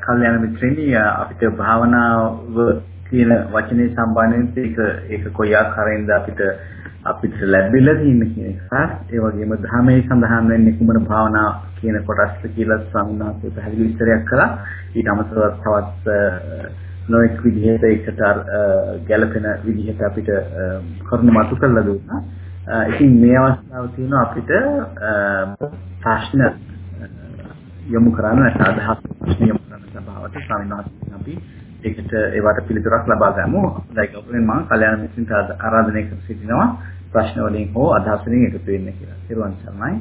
කල්යාණ මිත්‍රෙනි අපිට භාවනාව කියන වචනේ සම්බන්ධයෙන් ඒක ඒක කොයි ආකාරයෙන්ද අපිට අපිට ලැබිලා තියෙන කියන එක ඒ වගේම ධර්මයේ සඳහන් වෙන්නේ කුමන භාවනා කියන කොටස් කියලා ස්වාමීන් වහන්සේ පැහැදිලි විස්තරයක් කළා. ඊට අමතරව තවත් නොඑක් විදිහට ඒකට ගැළපෙන විදිහට අපිට කරුණ මතු කරලා දුන්නා. ඉතින් මේ අවස්ථාව තියෙනවා අපිට ප්‍රශ්න යොමු කරන්න නැත්නම් අදහස් ප්‍රශ්න යොමු කරන්න සභාවට ස්වාමීන් වහන්සේ අපි ඒකට ඒවට පිළිතුරක් ලබා ගමු. හොඳයි ගෞරවයෙන් මම කල්‍යාණ මිත්‍රින්ට ආරාධනය කර සිටිනවා ප්‍රශ්න වලින් හෝ අදහස් වලින් එකතු වෙන්න කියලා. ඊළඟ සර්ණයි.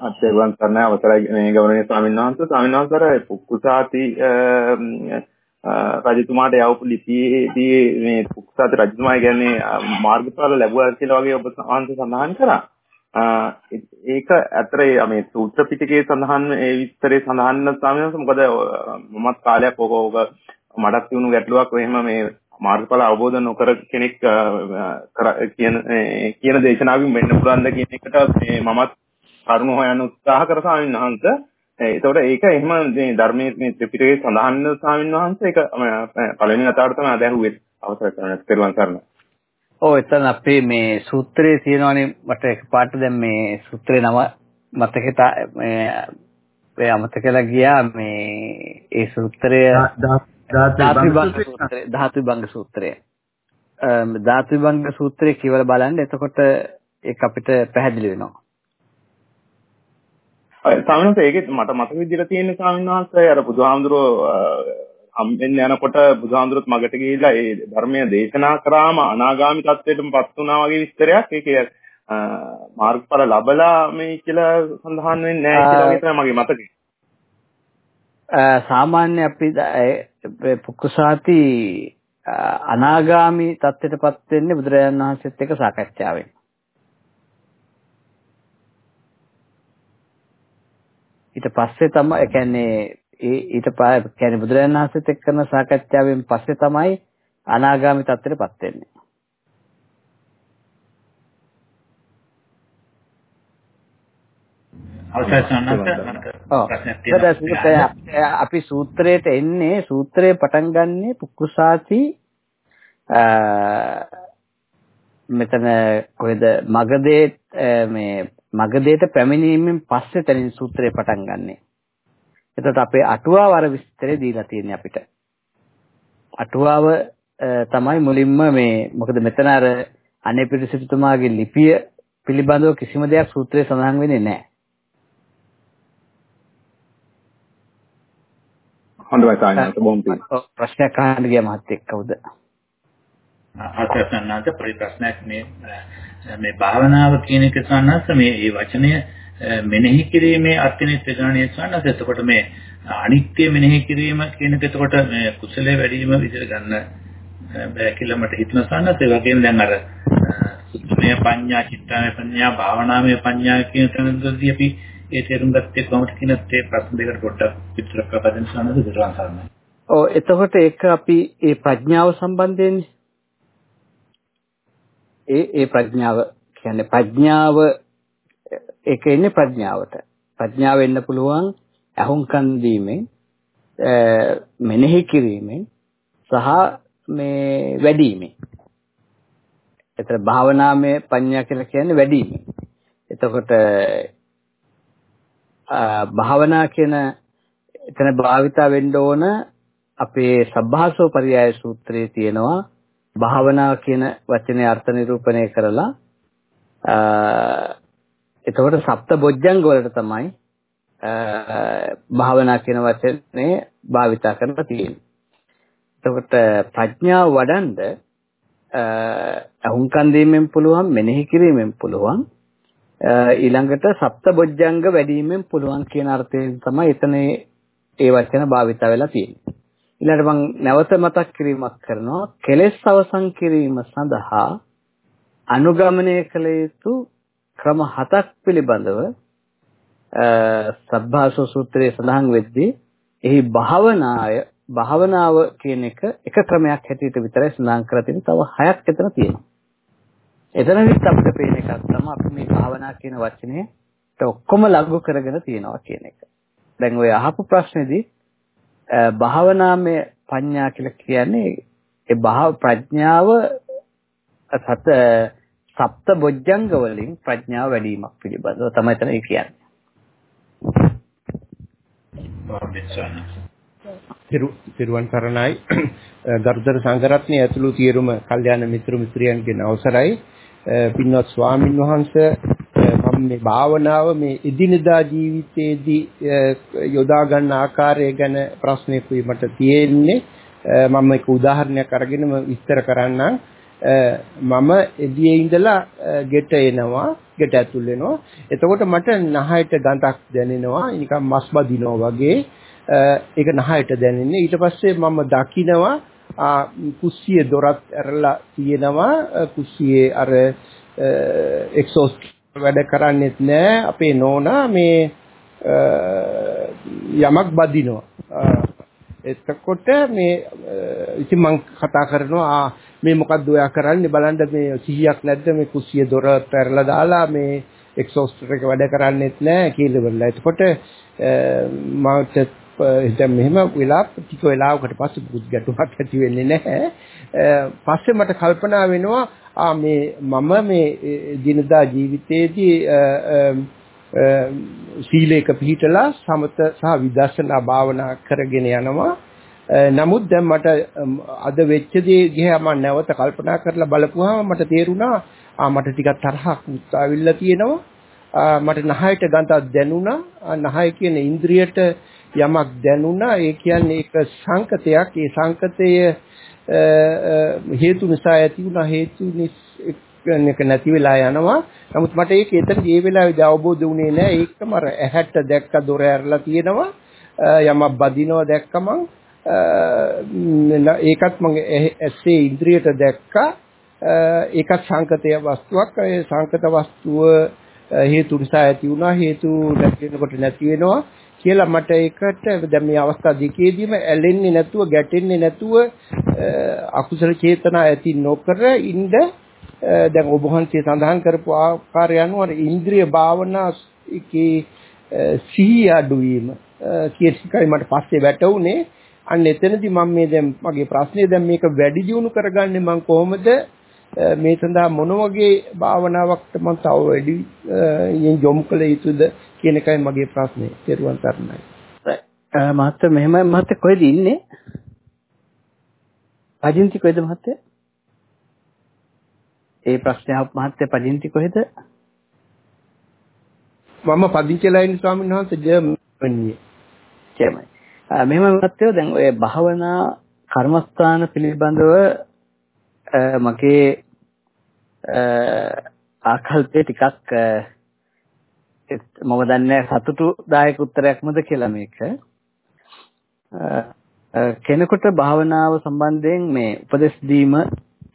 අත්දැකීම් කරන අවසරයි මේ ගෞරවනීය ස්වාමීන් වහන්සේ ස්වාමීන් වහන්සේ පුක්කුසාති රජතුමාට යවපු ලිපියේදී මේ පුක්සාත රජතුමා කියන්නේ මාර්ගඵල ලැබුවා කියලා වගේ ඔබ වහන්සේ සඳහන් කරා. ඒක ඇත්තට මේ සූත්‍ර පිටකයේ සඳහන් ඒ විස්තරේ සඳහන් ස්වාමීන් මොකද මමත් කාලයක් ඕක ඕක මඩක් තියුණු ගැටලුවක් එහෙම මේ මාර්ගඵල අවබෝධ නොකර කෙනෙක් කියන කියන දේශනාවකින් වෙන්න පුළුවන්ද කියන එකට මේ මමත් කරුණ හොයන්න උත්සාහ කර ස්වාමීන් වහන්සේ එතකොට ඒක එහෙම මේ ධර්මයේ මේ ත්‍රිපිටකයේ සඳහන් ස්වාමීන් වහන්සේ ඒක පළවෙනි වතාවට තමයි අදහුවේ අවසර කරන පෙරවන් කරන. ඔව් එතන අපේ මේ සූත්‍රයේ තියෙනවානේ මට එකපාරට දැන් මේ සූත්‍රේ නම මතකෙට මේ අමතකලා ගියා මේ ඒ සූත්‍රය. ධාතු විභංග සූත්‍රය. ධාතු විභංග සූත්‍රය. ධාතු විභංග සූත්‍රය කියවලා බලන්න. එතකොට ඒක අපිට පැහැදිලි වෙනවා. ස්වාමීන් වහන්සේ ඒකෙත් මට මතක විදිහට තියෙන ස්වාමීන් වහන්සේ අර බුදුහාමුදුරෝ හම්බෙන්න යනකොට බුදුහාමුදුරුවොත් මගට ගිහිල්ලා ඒ ධර්මය දේශනා කරාම අනාගාමි තත්වයටමපත් වුණා වගේ විස්තරයක් ඒකේ මාර්ගඵල ලැබලා මේ කියලා සඳහන් වෙන්නේ නැහැ කියලා වගේ තමයි මගේ මතකය. සාමාන්‍ය අපි පුක්කුසාති අනාගාමි තත්ත්වයටපත් වෙන්නේ බුදුරජාණන් වහන්සේත් එක්ක සාකච්ඡාවෙන්. ඊට පස්සේ තමයි කියන්නේ ඒ ඊට පස්සේ කියන්නේ බුදුරජාණන් වහන්සේත් එක්ක කරන සාකච්ඡාවෙන් පස්සේ තමයි අනාගාමී තත්ත්වයටපත් වෙන්නේ. අපි සූත්‍රයට එන්නේ සූත්‍රයේ පටන් ගන්නෙ පුක්කුසාති මෙතන කොහෙද මගදේ මේ මගදේට පැමිණීමෙන් පස්සේ තනින් සූත්‍රය පටන් ගන්නෙ. එතකොට අපේ අටුවාව අර විස්තරය දීලා තියෙන්නේ අපිට. අටුවාව තමයි මුලින්ම මේ මොකද මෙතන අර අනේ පිරිසිතුමාගේ ලිපිය පිළිබඳව කිසිම දෙයක් සූත්‍රයේ සඳහන් වෙන්නේ නැහැ. හොඳයි සායනත් බොම්පි. ප්‍රශ්නයක් අහන්න ගියා මහත්තයෙක් කවුද? අසසන්නාට පරිප්‍රශ්නයක් මේ මේ භාවනාව කියන එක සන්නස මේ මේ වචනය මෙනෙහි කිරීමේ අර්ථනේ ප්‍රගණනය සන්නස එතකොට මේ අනිත්‍ය මෙනෙහි කිරීම කියන එක එතකොට මේ කුසලයේ වැඩි වීම විදිහට ගන්න බෑ කියලා මට හිතන සන්නස ඒ වගේම දැන් අර සීලමය පඤ්ඤා චිත්තාමය පඤ්ඤා භාවනාමය පඤ්ඤා කියන තැනදී අපි ඒ තේරුම් ගත්තේ කොහොමද කියන තේ ප්‍රශ්න දෙකට පොඩ්ඩක් විස්තර කරලා දෙන්න සනද විතරක් කරන්න. ඔව් එතකොට ඒක අපි ඒ ප්‍රඥාව සම්බන්ධයෙන් ඒ ඒ ප්‍රඥාව කියන්නේ ප්‍රඥාව ඒක එන්නේ ප්‍රඥාවට. ප්‍රඥාව වෙන්න පුළුවන් අහුම්කන් දීමෙන් මෙනෙහි කිරීමෙන් සහ මේ වැඩිමෙන්. එතන භාවනාමය පඤ්ඤා කියලා කියන්නේ වැඩිමෙන්. එතකොට භාවනා කියන එතන භාවිතා වෙන්න ඕන අපේ සබ්බාසෝ පරියාය සූත්‍රයේ තියෙනවා භාවනා කියන වචනේ අර්ථ නිරූපණය කරලා එතකොට සප්ත බොජ්ජංග වලට තමයි භාවනා කියන වචනේ භාවිතා කරලා තියෙන්නේ. එතකොට ප්‍රඥාව වඩන්ඩ අහුම්කන් දීමෙන් පුළුවන් මෙනෙහි කිරීමෙන් පුළුවන් ඊළඟට සප්ත බොජ්ජංග වැඩිවීමෙන් පුළුවන් කියන අර්ථයෙන් තමයි එතන ඒ වචන භාවිත වෙලා තියෙන්නේ. ඊළඟට මම නැවත මතක් කිරීමක් කරනවා කෙලෙස් අවසන් කිරීම සඳහා අනුගමනය කළ යුතු ක්‍රම හතක් පිළිබඳව සබ්බාසෝ සූත්‍රයේ සඳහන් වෙද්දී එහි භාවනාය භාවනාව කියන එක එක ක්‍රමයක් හැටියට විතරයි සඳහන් කරලා තියෙන්නේ. තව හයක් එතන තියෙනවා. එතනදිත් අපිට පේන එකක් තමයි අපි මේ භාවනා කියන වචනේ ඔක්කොම ලඝු කරගෙන තියෙනවා කියන එක. දැන් ඔය අහපු ප්‍රශ්නේදී භාවනාමය පඤ්ඤා කියලා කියන්නේ ඒ භාව ප්‍රඥාව සත සප්ත බොජ්ජංග වලින් ප්‍රඥාව වැඩිවීමක් පිළිබඳව තමයි එතන කියන්නේ. තිරුවන් සරණයි. ගරුතර සංඝරත්නයේ ඇතුළු සියලුම කල්යාණ මිත්‍ර මිත්‍රයන්ගෙන් අවසරයි. පින්වත් ස්වාමින් වහන්සේ මම මේ භාවනාව මේ එදිනදා ජීවිතයේදී යොදා ගන්න ආකාරය ගැන ප්‍රශ්නයක් මට තියෙන්නේ. මම එක උදාහරණයක් අරගෙන විස්තර කරන්නම්. මම එදියේ ඉඳලා ගෙට එනවා ගෙට ඇතුල් වෙනවා. එතකොට මට නහයට ගඳක් දැනෙනවා නිකන් මස් බදිනවා වගේ. ඒක නහයට දැනෙන්නේ. ඊට පස්සේ මම දකිනවා කුස්සියේ දොරත් ඇරලා තියෙනවා. කුස්සියේ අර එක්සෝස්ට් වැඩ කරන්නේත් නෑ. අපේ නෝනා මේ යමක් බදිනවා. එතකොට මේ ඉතින් මම කතා කරනවා මේ මොකද්ද ඔයා කරන්නේ බලන්න මේ සිහියක් නැද්ද මේ කුස්සිය දොර පැරලා දාලා මේ එක්සෝස්ටර් එක වැඩ කරන්නේත් නැහැ කියලා බලලා. එතකොට මට දැන් මෙහෙම වෙලා ටික වෙලාවකට පස්සේ පුත් ගැටුමක් ඇති වෙන්නේ නැහැ. පස්සේ මට කල්පනා වෙනවා ආ මේ මම මේ දිනදා ජීවිතයේදී සීලයක පිළිතලා සමත සහ විදර්ශනා භාවනා කරගෙන යනවා. නමුත් දැන් මට අද වෙච්ච දේ දිහා මම නැවත කල්පනා කරලා බලපුවාම මට තේරුණා ආ මට ටිකක් තරහක් උත්සාවිල්ල තියෙනවා. මට නහයට ගඳක් දැනුණා. නහය කියන ඉන්ද්‍රියට යමක් දැනුණා. ඒ කියන්නේ ඒක සංකතයක්. ඒ සංකතය හේතු නිසා ඇති වුණා. හේතු නික නැති වෙලා යනවා. නමුත් මට ඒක එතනදී ඒ වෙලාවේදී අවබෝධ වුණේ නැහැ. ඒකම අර ඇහැට දැක්ක දොර ඇරලා තියෙනවා. යමක් බදිනවා දැක්කම ඒකත් මම ඇස්සේ ඉන්ද්‍රියට දැක්කා ඒකත් සංකතය වස්තුවක්. ඒ සංකත වස්තුව හේතු නිසා ඇති වුණා. හේතු නැති වෙනකොට නැති වෙනවා කියලා මට ඒකට දැන් මේ අවස්ථා දෙකේදීම ඇලෙන්නේ නැතුව ගැටෙන්නේ නැතුව අකුසල චේතනා ඇති නොකර ඉන්න දැන් ඔබ වහන්සේ සඳහන් කරපු ආකාරය අනුව ඉන්ද්‍රිය භාවනා එකේ සිහිය අඩුවීම කියන එකයි මට පස්සේ වැටුනේ අන්න එතනදී මම මේ දැන් මගේ ප්‍රශ්නේ දැන් මේක වැඩි දියුණු කරගන්නේ මම කොහොමද මේ සඳහා මොන වගේ භාවනාවක්ද මම තව වැඩි යොමු කළ යුතුද කියන එකයි මගේ ප්‍රශ්නේ. තෙරුවන් සරණයි. මහත්තයා මෙහෙමයි මහත්තයා කොහෙද ඉන්නේ? පදිංචි කොහෙද මහත්තයා? ඒ ප්‍රශ්නේ අහපු මහත්තයා පදිංචි කොහෙද? මම පදිංචිලා ඉන්නේ ස්වාමීන් වහන්සේ ජර්මනියේ. ජර්මනි. මෙහෙම මහත්තයෝ දැන් ඔය භාවනා කර්මස්ථාන පිළිබඳව මගේ ආකල්පේ ටිකක් මම දන්නේ සතුටුදායක උත්තරයක්මද කියලා මේක. කෙනෙකුට භාවනාව සම්බන්ධයෙන් මේ උපදෙස් දීම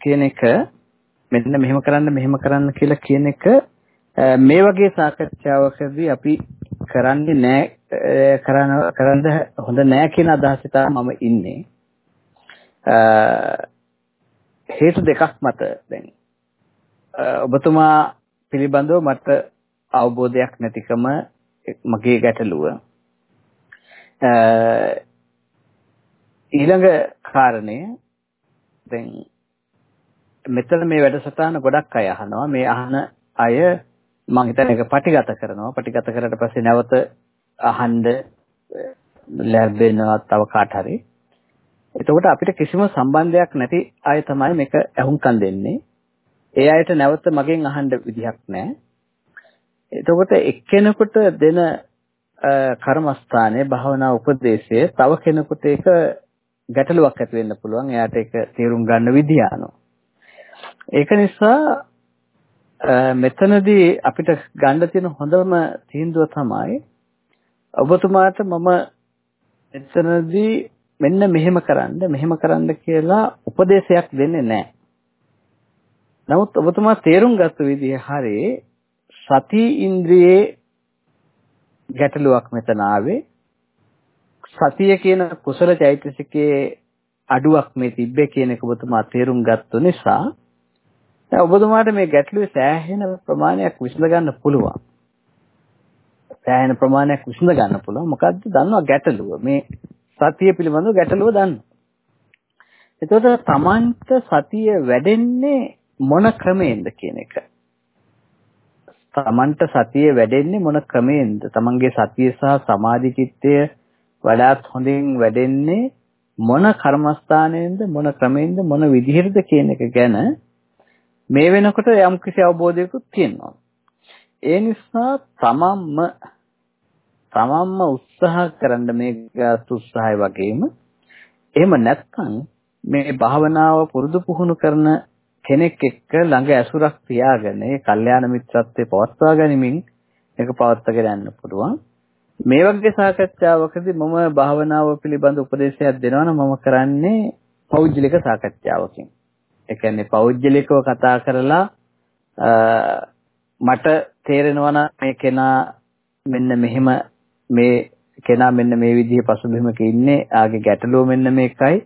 කියන එක මෙන්න මෙහෙම කරන්න මෙහෙම කරන්න කියලා කියන එක මේ වගේ සාකච්ඡාවකදී අපි කරන්නේ නැහැ කරන කරන්න හොඳ නැහැ කියන අදහස මම ඉන්නේ. හේතු දෙකක් මත දැන් ඔබතුමා පිළිබඳව මට අවබෝධයක් නැතිකම මගේ ගැටලුව. ඊළඟ කාරණය දැන් මෙතන මේ වැඩසටහන ගොඩක් අය අහනවා. මේ අහන අය මම හිතන්නේ ඒක පටිගත කරනවා. පටිගත කරලා පස්සේ නැවත අහන්න ලැබෙනවා තව කාට හරි. එතකොට අපිට කිසිම සම්බන්ධයක් නැති අය තමයි මේක අහුම්කම් දෙන්නේ. ඒ අයට නැවත මගෙන් අහන්න විදිහක් නැහැ. එතකොට එක්කෙනෙකුට දෙන කර්මස්ථානයේ භාවනා උපදේශය තව කෙනෙකුට ඒක ගැටලුවක් ඇති වෙන්න පුළුවන්. එයාට ඒක තේරුම් ගන්න විදිය අනුව. ඒක නිසා මෙතනදී අපිට ගන්න තියෙන හොඳම තීන්දුව තමයි ඔබතුමාට මම එතනදී මෙන්න මෙහෙම කරන්න මෙහෙම කරන්න කියලා උපදේශයක් දෙන්නේ නැහැ. නමුත් ඔබතුමා තේරුම් ගත්ත විදිහ හරිය සති ඉන්ද්‍රියේ ගැටලුවක් මෙතන ආවේ සතිය කියන කුසල චෛතසිකයේ අඩුවක් මේ තිබ්බේ කියන එක ඔබතුමා තේරුම් ගත්ත නිසා දැන් ඔබතුමාට මේ ගැටලුවේ සෑහෙන ප්‍රමාණයක් විසඳ ගන්න පුළුවන්. සෑහෙන ප්‍රමාණයක් විසඳ ගන්න පුළුවන්. මොකද්ද? දන්නවා ගැටලුව. මේ සතිය පිළිබඳව ගැටලුව දන්නවා. එතකොට තමන්ට සතිය වැඩෙන්නේ මොන ක්‍රමයෙන්ද කියන එක. තමන්ට සතිය වැඩෙන්නේ මොන ක්‍රමයෙන්ද? තමන්ගේ සතිය සහ සමාධි චිත්තය වඩාත් හොඳින් වැඩෙන්නේ මොන කර්මස්ථානයෙන්ද මොන ක්‍රමයෙන්ද මොන විදිහටද කියන එක ගැන මේ වෙනකොට යම් කිසි අවබෝධයකුත් තියෙනවා. ඒ නිසා තමන්ම තමන්ම උත්සාහ කරන්න මේ උත්සාහය වගේම එහෙම නැත්නම් මේ භාවනාව පුරුදු පුහුණු කරන කෙනෙක් එක්ක ළඟ ඇසුරක් තියාගෙන ඒ කල්යාණ මිත්‍රත්වයේ පවත්වා ගනිමින් ඒක පවත්වාගෙන යන්න පුළුවන්. මේ වගේ සාකච්ඡාවකදී මම භාවනාව පිළිබඳ උපදේශයක් දෙනවා නම් මම කරන්නේ පෞද්ගලික සාකච්ඡාවකින්. ඒ කියන්නේ පෞද්ගලිකව කතා කරලා මට තේරෙනවා නම් මේ කෙනා මෙන්න මෙහෙම මේ කෙනා මෙන්න මේ විදිහේ පසුබිමක ඉන්නේ ආගේ ගැටලුව මෙන්න මේකයි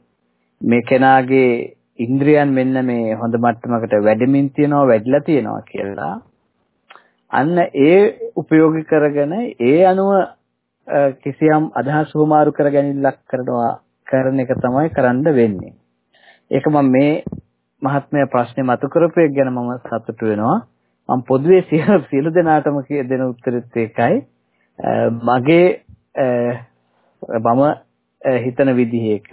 මේ කෙනාගේ ඉන්ද්‍රියන් මෙන්න මේ හොඳ මට්ටමකට වැඩෙමින් තියනවා වැඩිලා තියනවා කියලා අන්න ඒ ප්‍රයෝගික කරගෙන ඒ අනුව කිසියම් අදහස් වමාරු කර ගැනීමක් කරනවා කරන එක තමයි කරන්න වෙන්නේ. ඒක මම මේ මහත්මයා ප්‍රශ්නේ මතු කරපු එක ගැන මම සතුටු වෙනවා. මම පොදුවේ සියලු සියලු දෙනාටම දෙන උත්තරෙත් ඒකයි. මගේ මම හිතන විදිහේක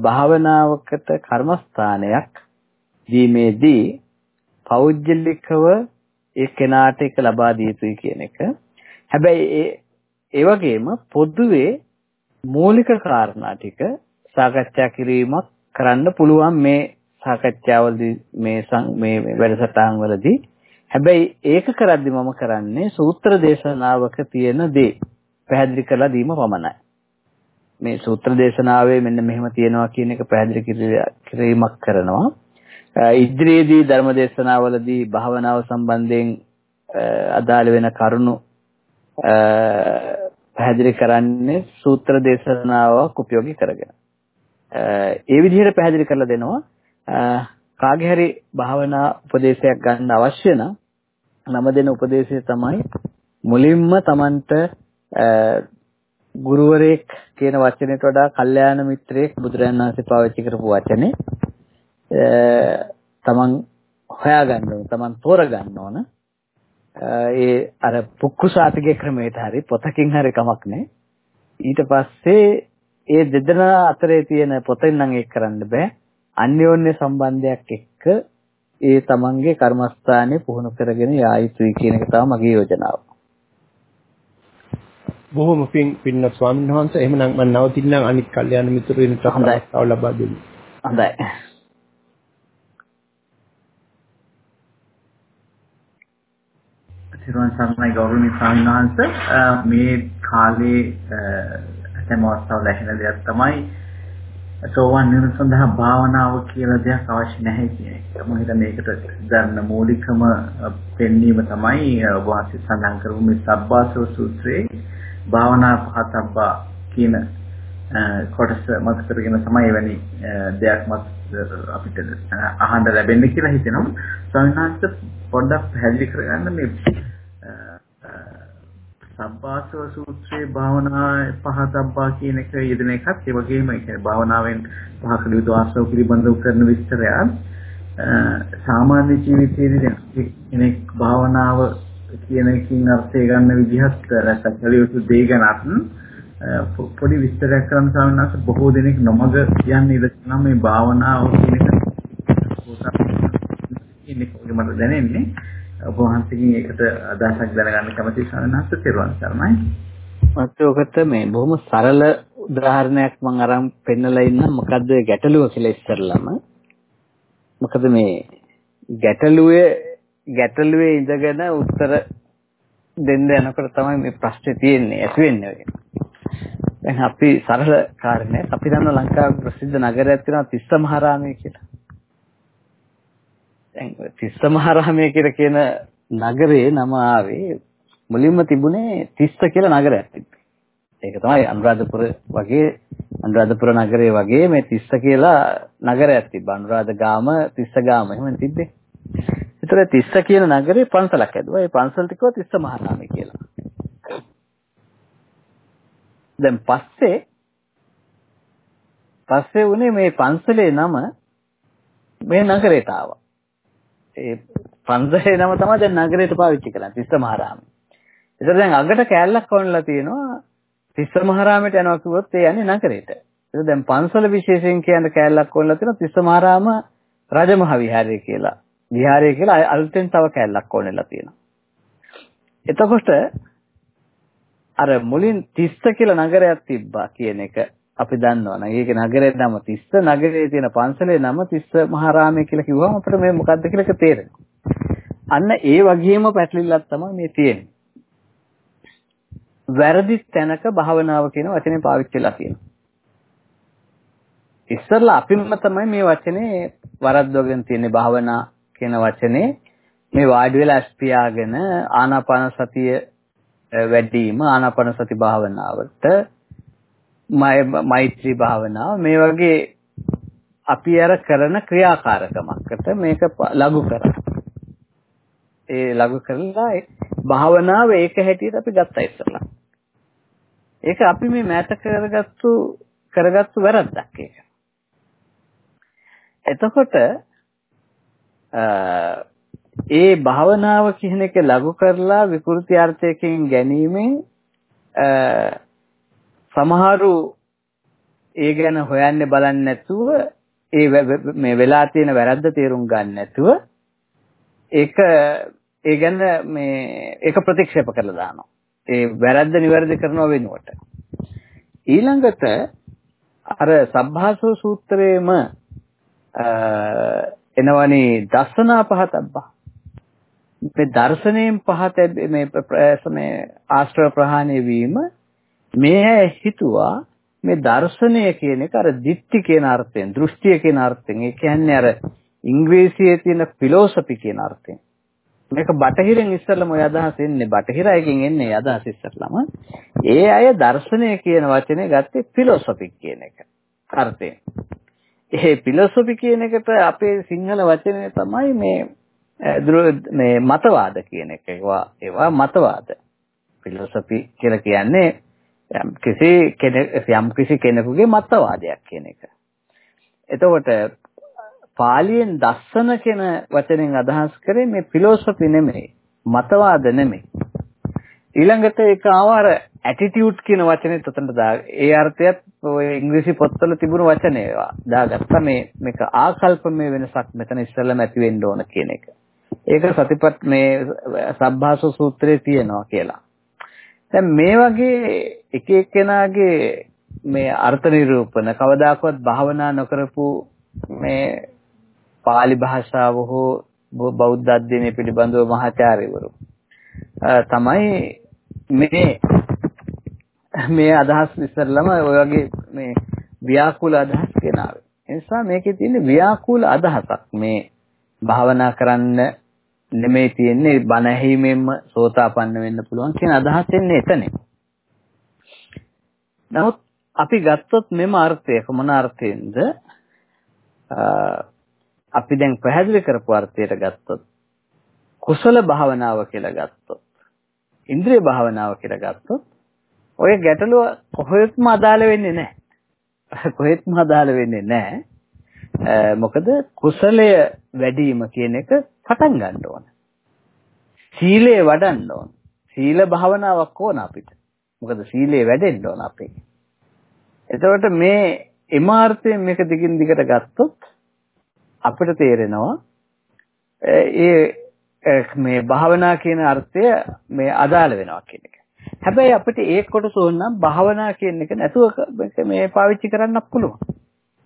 භාවනාවකට කර්මස්ථානයක් දීමේදී පෞද්ගලිකව ඒ කෙනාට එක ලබා දිය යුතුයි කියන එක. හැබැයි ඒ ඒ වගේම පොදුවේ මූලික කාරණා ටික සාකච්ඡා කිරීමක් කරන්න පුළුවන් මේ සාකච්ඡාවලදී මේ මේ වැඩසටහන් වලදී. හැබැයි ඒක කරද්දි මම කරන්නේ සූත්‍ර දේශනාවක තියෙන දේ පැහැදිලි කරලා දීම පමණයි. මේ සූත්‍ර දේශනාවේ මෙන්න මෙහෙම තියෙනවා කියන එක පැහැදිලි කිරීමක් කරනවා. ඉදිරියේදී ධර්ම දේශනාවලදී භාවනාව සම්බන්ධයෙන් අදාළ වෙන කරුණු පැහැදිලි කරන්නේ සූත්‍ර දේශනාවක් උපයෝගී කරගෙන. ඒ විදිහට පැහැදිලි කරලා දෙනවා. කාගේ හරි භාවනා උපදේශයක් ගන්න අවශ්‍ය නම් නම දෙන උපදේශය තමයි මුලින්ම Tamanට ගුරුවරයෙක් කියන වචනයට වඩා කල්යාණ මිත්‍රයෙක් බුදුරජාණන් වහන්සේ පාවිච්චි කරපු වචනේ තමන් හොයාගන්න ඕන තමන් තෝරගන්න ඕන. ඒ අර පුක්කුසාතිගේ ක්‍රමයට හරි පොතකින් හරි කමක් නැහැ ඊට පස්සේ ඒ දෙදෙනා අතරේ තියෙන පොතෙන් නම් ඒක කරන්න බෑ. අන්‍යෝන්‍ය සම්බන්ධයක් එක්ක ඒ තමන්ගේ කර්මස්ථානේ පුහුණු කරගෙන යා යුතුයි කියන එක තමයි මගේ යෝජනාව. බොහොම පින් පින්නත් ස්වාමීන් වහන්සේ එහෙමනම් මම නවතින්නම් අනිත් කල්යාණ මිතුරුන්ට අවස්ථාව ලබා දෙන්න. හොඳයි. සිරුවන් සරණයි ගෞරවනීය ස්වාමීන් වහන්සේ මේ කාලේ ඇතැම් අවස්ථාවල ඇහෙන දෙයක් තමයි සෝවන් නිවන සඳහා භාවනාව කියලා දෙයක් අවශ්‍ය නැහැ කියන එක. මම හිතන්නේ ඒකට ගන්න මූලිකම පෙන්වීම තමයි වාසි සඳහන් කරපු මේ සබ්බාසෝ සූත්‍රයේ භාවනා පහතබ්බා කියන කොටස මත කරගෙන තමයි එවැනි දෙයක් මත අපිට අහන්න ලැබෙන්නේ කියලා හිතෙනවා. ස්වාමීන් වහන්සේ පොඩ්ඩක් පැහැදිලි කරගන්න මේ සබ්බාසව සූත්‍රයේ භාවනා පහතබ්බා කියන එක යෙදෙන එකත් ඒ වගේම ඒ කියන්නේ භාවනාවෙන් පහකල යුතු ආශ්‍රව පිළිබඳව කරන විස්තරය සාමාන්‍ය ජීවිතයේදී කෙනෙක් භාවනාව කියන එකකින් අර්ථය ගන්න විදිහත් නැත්නම් කළ යුතු දේ ගැනත් පොඩි විස්තරයක් කරන්න සාමාන්‍යස බොහෝ දෙනෙක් නොමග යන්නේ ඉඳලා මේ භාවනාව කියන එක. ඉන්නේ මට දැනෙන්නේ. ඔබ වහන්සේගෙන් ඒකට අදහසක් දැනගන්න කැමතියි සාරණාස්ත තෙරුවන් සරණයි. මත් ඔකට මේ බොහොම සරල උදාහරණයක් මම අරන් පෙන්නලා ඉන්න මොකද්ද ගැටලුව කියලා ඉස්සරලම. මොකද මේ ගැටලුවේ ගැටලුවේ ඉඳගෙන උත්තර දෙන්න යනකොට තමයි මේ ප්‍රශ්නේ තියෙන්නේ ඇති වෙන්නේ. දැන් අපි සරල කාරණයක් අපි දන්න ලංකාවේ ප්‍රසිද්ධ නගරයක් තියෙනවා තිස්සමහාරාමය කියලා. දැන් තිස්සමහාරාමය කියලා කියන නගරේ නම ආවේ මුලින්ම තිබුණේ තිස්ස කියලා නගරයක් තිබ්බේ. ඒක තමයි අනුරාධපුර වගේ අනුරාධපුර නගරේ වගේ මේ තිස්ස කියලා නගරයක් තිබ්බා. අනුරාධගාම තිස්සගාම එහෙම තිබ්බේ. ඒතර තිස්ස කියන නගරේ පන්සලක් ඇදුවා. ඒ පන්සලට කිව්වා තිස්සමහාරාමය කියලා. දැන් පස්සේ පස්සේ උනේ මේ පන්සලේ නම මේ නගරයට ආවා. ඒ පන්සලේ නම තමයි දැන් නගරයට පාවිච්චි කරන්නේ තිස්ස මහරාමය. ඒතර දැන් අගට කෑල්ලක් වුණලා තියෙනවා තිස්ස මහරාමයට යනවා කිව්වොත් ඒ යන්නේ නගරයට. ඒක දැන් පන්සල විශේෂයෙන් කියන කෑල්ලක් වුණලා තියෙනවා තිස්ස මහරාම රජමහා විහාරය කියලා. විහාරය කියලා අලුතෙන් තව කෑල්ලක් වුණලා තියෙනවා. එතකොට අර මුලින් තිස්ස කියලා නගරයක් තිබ්බා කියන එක අපි දන්නවනේ. ඒක නගරේ නම තිස්ස නගරේ තියෙන පන්සලේ නම තිස්ස මහරාමය කියලා කිව්වම අපිට මේ මොකද්ද කියලා ඒක තේරෙනවා. අන්න ඒ වගේම පැටලිල්ලක් තමයි මේ තියෙන්නේ. වැරදි තැනක භාවනාව කියන වචනේ පාවිච්චි වෙලා තියෙනවා. ඉස්සරලා අපිම තමයි මේ වචනේ වරද්දවගෙන තියෙන්නේ භාවනා කියන වචනේ මේ වාඩි වෙලා ස්පියාගෙන ආනාපාන සතිය වැඩිම ආනාපාන සති භාවනාවට මෛත්‍රී භාවනාව මේ වගේ අපි අර කරන ක්‍රියාකාරකමකට මේක ලඝු කරා. ඒ ලඝු කරලා භාවනාව ඒක හැටියට අපි ගත්තා ඉස්සලා. ඒක අපි මේ මෑත කරගත්තු කරගත්තු වැරද්දක් ඒක. එතකොට ඒ භාවනාව කියන එක ලඝු කරලා විකෘති අර්ථයකින් ගැනීමෙන් සමහරු ඒ ගැන හොයන්නේ බලන්නේ නැතුව ඒ මේ වෙලා තියෙන වැරද්ද තේරුම් ගන්න නැතුව ඒක ඒ ගැන මේ ඒක ප්‍රතික්ෂේප කරලා දානවා. ඒ වැරද්ද නිවැරදි කරනව වෙනුවට. ඊළඟට අර සබ්භාසෝ සූත්‍රයේම එනවනි දසනා පහතබ්බා මේ දර්ශනයෙන් පහත මේ මේ ආශ්‍රව ප්‍රහාණය වීම මේ හිතුවා මේ දර්ශනය කියන එක අර දික්ටි කියන අර්ථයෙන් දෘෂ්ටිය කියන අර්ථයෙන් ඒ කියන්නේ අර ඉංග්‍රීසියේ තියෙන ෆිලොසොෆි කියන අර්ථයෙන් මේක බටහිරෙන් ඉස්සෙල්ලම ඔය අදහස එන්නේ බටහිර අයගෙන් එන්නේ අදහස ඉස්සෙල්ලම ඒ අය දර්ශනය කියන වචනේ ගත්තේ ෆිලොසොෆි කියන එක අර්ථයෙන් ඒ ෆිලොසොෆි කියන එකට අපේ සිංහල වචනේ තමයි මේ මේ මතවාද කියන එක. ඒවා ඒවා මතවාද. ෆිලොසොෆි කියලා කියන්නේ යම් කිසි කෙනෙක් යම් කිසි කෙනෙකුගේ මතවාදයක් කියන එක. එතකොට පාලියෙන් දස්සන කියන වචනෙන් අදහස් කරේ මේ ෆිලොසොෆි නෙමෙයි, මතවාද නෙමෙයි. ඊළඟට ඒක ආවර ඇටිටියුඩ් කියන වචනේත් උතනට දා ඒ අර්ථයත් ඔය ඉංග්‍රීසි පොත්වල තිබුණු වචන ඒවා දාගත්තා මේ මේක ආකල්පමය වෙනසක් මෙතන ඉස්සෙල්ලම ඇති වෙන්න ඕන කියන එක. ඒක සතිපත් මේ සබ්භාස සූත්‍රයේ තියෙනවා කියලා. දැන් මේ වගේ එක එක්කෙනාගේ මේ අර්ථ නිරූපණ කවදාකවත් භාවනා නොකරපු මේ pāli භාෂාව හෝ බෞද්ධ අධ්‍යයනය පිළිබඳව මහාචාර්යවරු තමයි මේ මේ අදහස් ඉස්සරලම ඔය වගේ මේ ව්‍යාකූල අදහස් ගෙනාවේ. ඒ නිසා මේකේ තියෙන ව්‍යාකූල අදහසක් මේ භාවනා කරන්න නෙමෙයි තියෙන්නේ බණ ඇහිීමෙන්ම සෝතාපන්න වෙන්න පුළුවන් කියන අදහස් එන්නේ එතන. නමුත් අපි ගත්තොත් මෙම අර්ථය මොන අර්ථයෙන්ද අපි දැන් පැහැදිලි කරපු අර්ථයට ගත්තොත් කුසල භාවනාව කියලා ගත්තොත් ඉන්ද්‍රිය භාවනාව කියලා ගත්තොත් ඔය ගැටලුව කොහෙත්ම අදාළ වෙන්නේ නැහැ. කොහෙත්ම අදාළ වෙන්නේ නැහැ. මොකද කුසලය වැඩි වීම කියන එක පටන් ගන්න ඕන. සීලය වඩන්න ඕන. සීල භාවනාවක් ඕන අපිට. මොකද සීලය වැඩෙන්න ඕන අපේ. එතකොට මේ ඉමාර්ථයෙන් මේක දිගින් දිගට ගත්තොත් අපිට තේරෙනවා ඒ මේ භාවනා කියන අර්ථය මේ අදාළ වෙනවා කියන එක. හැබැයි අපිට ඒ කොටස ඕනනම් භාවනා කියන එක නැතුව මේ පාවිච්චි කරන්නත් පුළුවන්.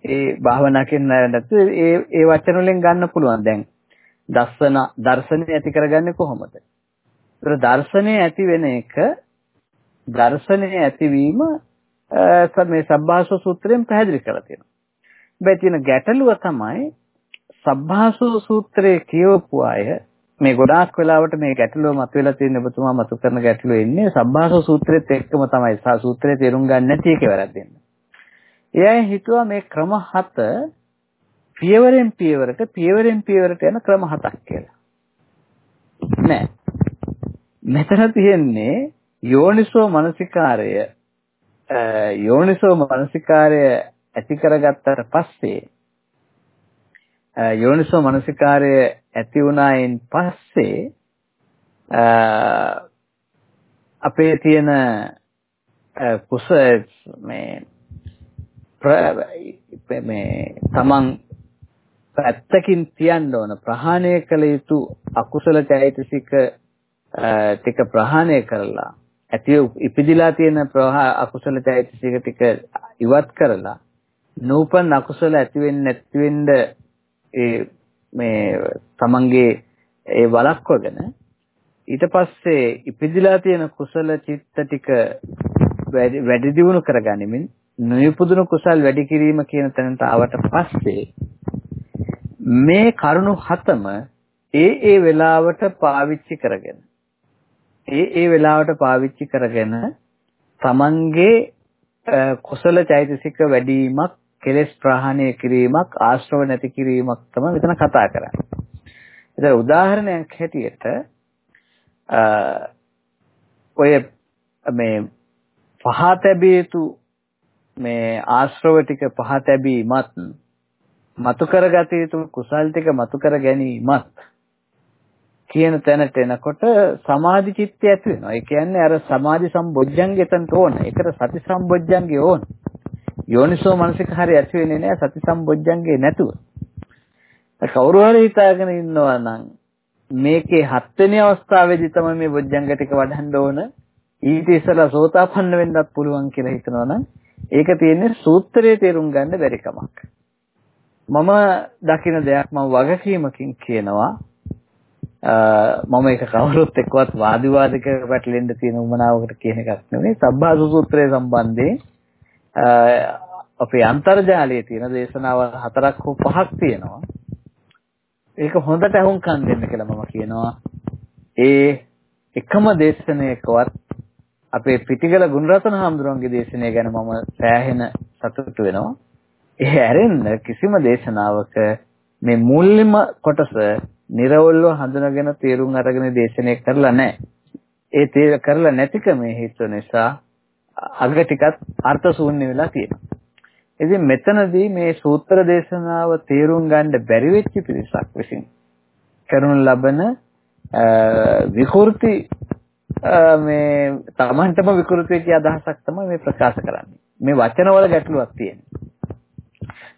ඒ භාවනා කියන නැත්නම් ඒ ඒ වචන වලින් ගන්න පුළුවන්. දැන් දස්සන දර්ශනය ඇති කරගන්නේ කොහොමද? ඒතර දර්ශනය ඇති වෙන එක දර්ශනය ඇතිවීම මේ සබ්බාසෝ සූත්‍රයෙන් පැහැදිලි කරලා තියෙනවා. හැබැයි තියෙන ගැටලුව තමයි සබ්බාසෝ සූත්‍රයේ කියවපු අය මේ ගොඩාක් වෙලාවට මේ ගැටලුව මතුවලා තියෙන ඔබතුමා මතු කරන ගැටලුව එන්නේ සබ්බාසෝ සූත්‍රෙත් එක්කම තමයි සා සූත්‍රයේ තේරුම් ගන්න නැති එක වැරද්දෙන්න. ඒ අය හිතුවා මේ ක්‍රම හත පියවරෙන් පියවරට පියවරෙන් පියවරට යන ක්‍රම හතක් කියලා. නෑ. මෙතන තියෙන්නේ යෝනිසෝ මනසිකාරය යෝනිසෝ මනසිකාරය ඇති කරගත්තට පස්සේ යෝනිසෝ මනසිකාරය ඇති වුණායින් පස්සේ අපේ තියෙන කුස මේ මේ තමන් පැත්තකින් තියන්න ඕන. ප්‍රහාණය කළ යුතු අකුසල චෛතසික ටික ප්‍රහාණය කරලා ඇති ඉපදිලා තියෙන අකුසල චෛතසික ටික ඉවත් කරලා නූපන් අකුසල ඇති වෙන්නේ නැති වෙන්න ඒ මේ තමන්ගේ ඒ වළක්වගෙන ඊට පස්සේ ඉපදිලා තියෙන කුසල චිත්ත ටික වැඩි දියුණු කරගනිමින් නොයපුදුණු කුසල් වැඩි කිරීම කියන තැනට ආවට පස්සේ මේ කරුණු හතම ඒ ඒ වෙලාවට පාවිච්චි කරගෙන ඒ ඒ වෙලාවට පාවිච්චි කරගෙන තමන්ගේ කුසල චෛතසික වැඩිවීමක් කෙලෙස් ප්‍රහාණය කිරීමක් ආශ්‍රව නැති කිරීමක් තමයි මෙතන කතා කරන්නේ. ඒතර උදාහරණයක් හැටියට ඔය මේ පහතැබිය යුතු මේ ආශ්‍රව ටික පහතැබීමත් මතු කරගත යුතු කුසල් ටික මතු කර ගැනීමත් කියන තැනට එනකොට සමාධි චිත්තය ඇති වෙනවා. ඒ කියන්නේ අර සමාධි සම්බොජ්ජංගෙ එතනට ඕන. ඒකට සති සම්බොජ්ජංගෙ ඕන. යෝනිසෝ මනසික හරිය ඇති වෙන්නේ නැහැ සති සම්බොජ්ජංගේ නැතුව. කවුරු හරි හිතාගෙන ඉන්නවා නම් මේකේ හත්වෙනි අවස්ථාවේදී තමයි මේ බොජ්ජංග ටික වඩන්න ඕන. ඊට ඉස්සෙල්ලා සෝතාපන්න වෙන්නත් පුළුවන් කියලා හිතනවා නම් ඒක තියෙන්නේ සූත්‍රයේ තේරුම් ගන්න බැරි කමක්. මම දකින දෙයක් මම වගකීමකින් කියනවා. මම ඒක කවුරුත් එක්කවත් වාදි වාදික පැටලෙන්න තියෙන උමනාවකට කියන එකක් නෙවෙයි සබ්බාසු සූත්‍රයේ සම්බන්ධයෙන් අපේ අන්තර්ජාලයේ තියෙන දේශනාවල් හතරක් හෝ පහක් තියෙනවා. ඒක හොඳට අහුම්කම් දෙන්න කියලා මම කියනවා. ඒ එකම දේශනයකවත් අපේ පිටිගල ගුණරතන හාමුදුරන්ගේ දේශනය ගැන මම සෑහෙන සතුටු වෙනවා. ඒ ඇරෙන්න කිසිම දේශනාවක මේ මුල්‍යම කොටස නිර්වල්ව හඳුනාගෙන තේරුම් අරගෙන දේශනය කරලා නැහැ. ඒ තේර කරලා නැතිකම හේතුව නිසා අග ටිකක් අර්ථ ශූන්‍ය වෙලා තියෙනවා. ඉතින් මෙතනදී මේ සූත්‍ර දේශනාව තේරුම් ගන්න බැරි වෙච්ච පිරිසක් විසින් කරනු ලබන විකෘති මේ Tamanටම විකෘති කිය අදහසක් තමයි මේ ප්‍රකාශ කරන්නේ. මේ වචනවල ගැටලුවක් තියෙනවා.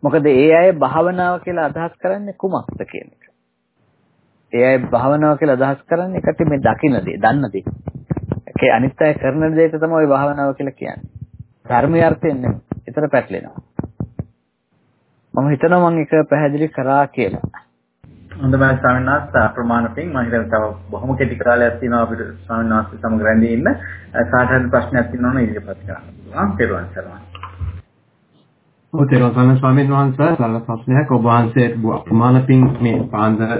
මොකද ඒ අය භාවනාව කියලා අදහස් කරන්නේ කුමක්ද කියන එක. ඒ අය භාවනාව කියලා අදහස් කරන්නේ එකට මේ දකින්න දේ, දන්න දේ. ඒකේ අනිත් අය කරන දෙයට තමයි භාවනාව කියලා කියන්නේ. ධර්මයේ අර්ථයෙන් නෙමෙයි. ඒතර පැටලෙනවා. මම හිතනවා මම ඒක පැහැදිලි කරා කියලා. හොඳයි ස්වාමීන් වහන්සේ ප්‍රමාණ පින් මම හිතන්නේ තව බොහොම කෙටි කාලයක් තියෙනවා අපිට ස්වාමීන් වහන්සේ සමග රැඳී ඉන්න. සාධාරණ ප්‍රශ්නයක් තියෙනවා නම් ඉදිරිපත් කරන්න පුළුවන්. පෙරවන් සරණයි. ඔව් තේරුම් ස්වාමීන් වහන්සේ. සරල ප්‍රශ්නයක්. ඔබ වහන්සේ අප්‍රමාණකින් මේ පාන්දර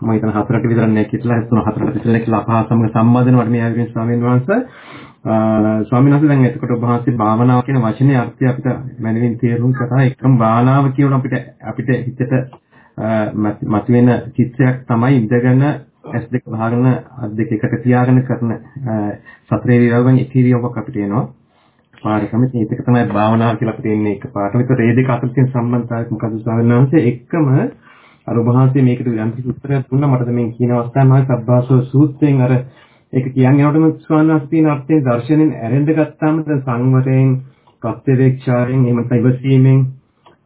මම හිතන හතරට විතර නේ කියලා තුන හතරට විතර කියලා අපහා සමග සම්බන්ධ වෙනවට මේ ආවිදින ස්වාමීන් වහන්සේ. ස්වාමීන් වහන්සේ දැන් එතකොට ඔබ වහන්සේ භාවනාව කියන වචනේ අර්ථය අපිට මනමින් තේරුම් කරා එකම භාවනාව කියන අපිට අපිට හිතට මතුවෙන චිත්‍රයක් තමයි ඉඳගෙන S2 වහගෙන අත් දෙක එකට තියාගෙන කරන සතරේ ඉරියව්වෙන් එක ඉරියව්වක් අපිට එනවා. පාරකම ඒක තමයි භාවනාව කියලා අපිට එන්නේ එක පාට. විතර මේ දෙක අතර තියෙන සම්බන්ධතාවය මොකද ස්වාමීන් වහන්සේ? එකම අර ඔබහන්සේ මේකට යම් කිසි උත්තරයක් දුන්නා. මට මේ කියන අවස්ථාවේ මම සබ්බාසෝ සූත්‍රයෙන් අර ඒක කියන් යනකොටම ස්වාමීන් වහන්සේ තියෙන අර්ථයෙන් දර්ශනෙන් ඇරෙන්න ගත්තාම දැන් සංවරයෙන් ප්‍රත්‍යවේක්ෂාවෙන් එහෙම ඉවසීමෙන්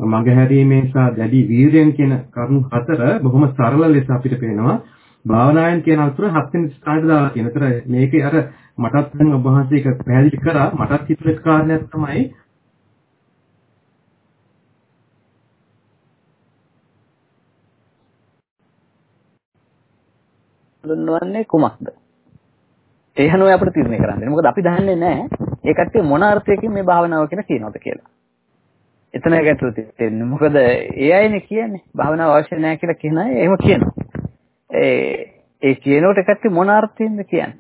මගහැරීමේ සහ දැඩි වීරයෙන් කියන කරුණු හතර බොහොම සරල ලෙස අපිට පේනවා. භාවනාවෙන් කියන අතර හත් වෙනි ස්ථානට දාලා තියෙන. ඒතර මේකේ අර මටත් දැන් ඔබ වහන්සේ ඒක පැහැදිලි කරා මටත් හිතුවේ කාරණයක් තමයි හඳුන්වන්නේ කුමක්ද? ඒ හනුව අපිට තීරණය කරන්න වෙනවා. මොකද අපි දන්නේ නැහැ ඒ කට්ටිය මොන අර්ථයකින් මේ භාවනාව කියන කියනවද කියලා. එතන ගැටලු තියෙන්නේ. මොකද ඒ අයනේ කියන්නේ භාවනාව අවශ්‍ය නැහැ කියලා කියන අය එහෙම කියනවා. ඒ ඒ කියනකොට කට්ටිය මොන අර්ථයෙන්ද කියන්නේ?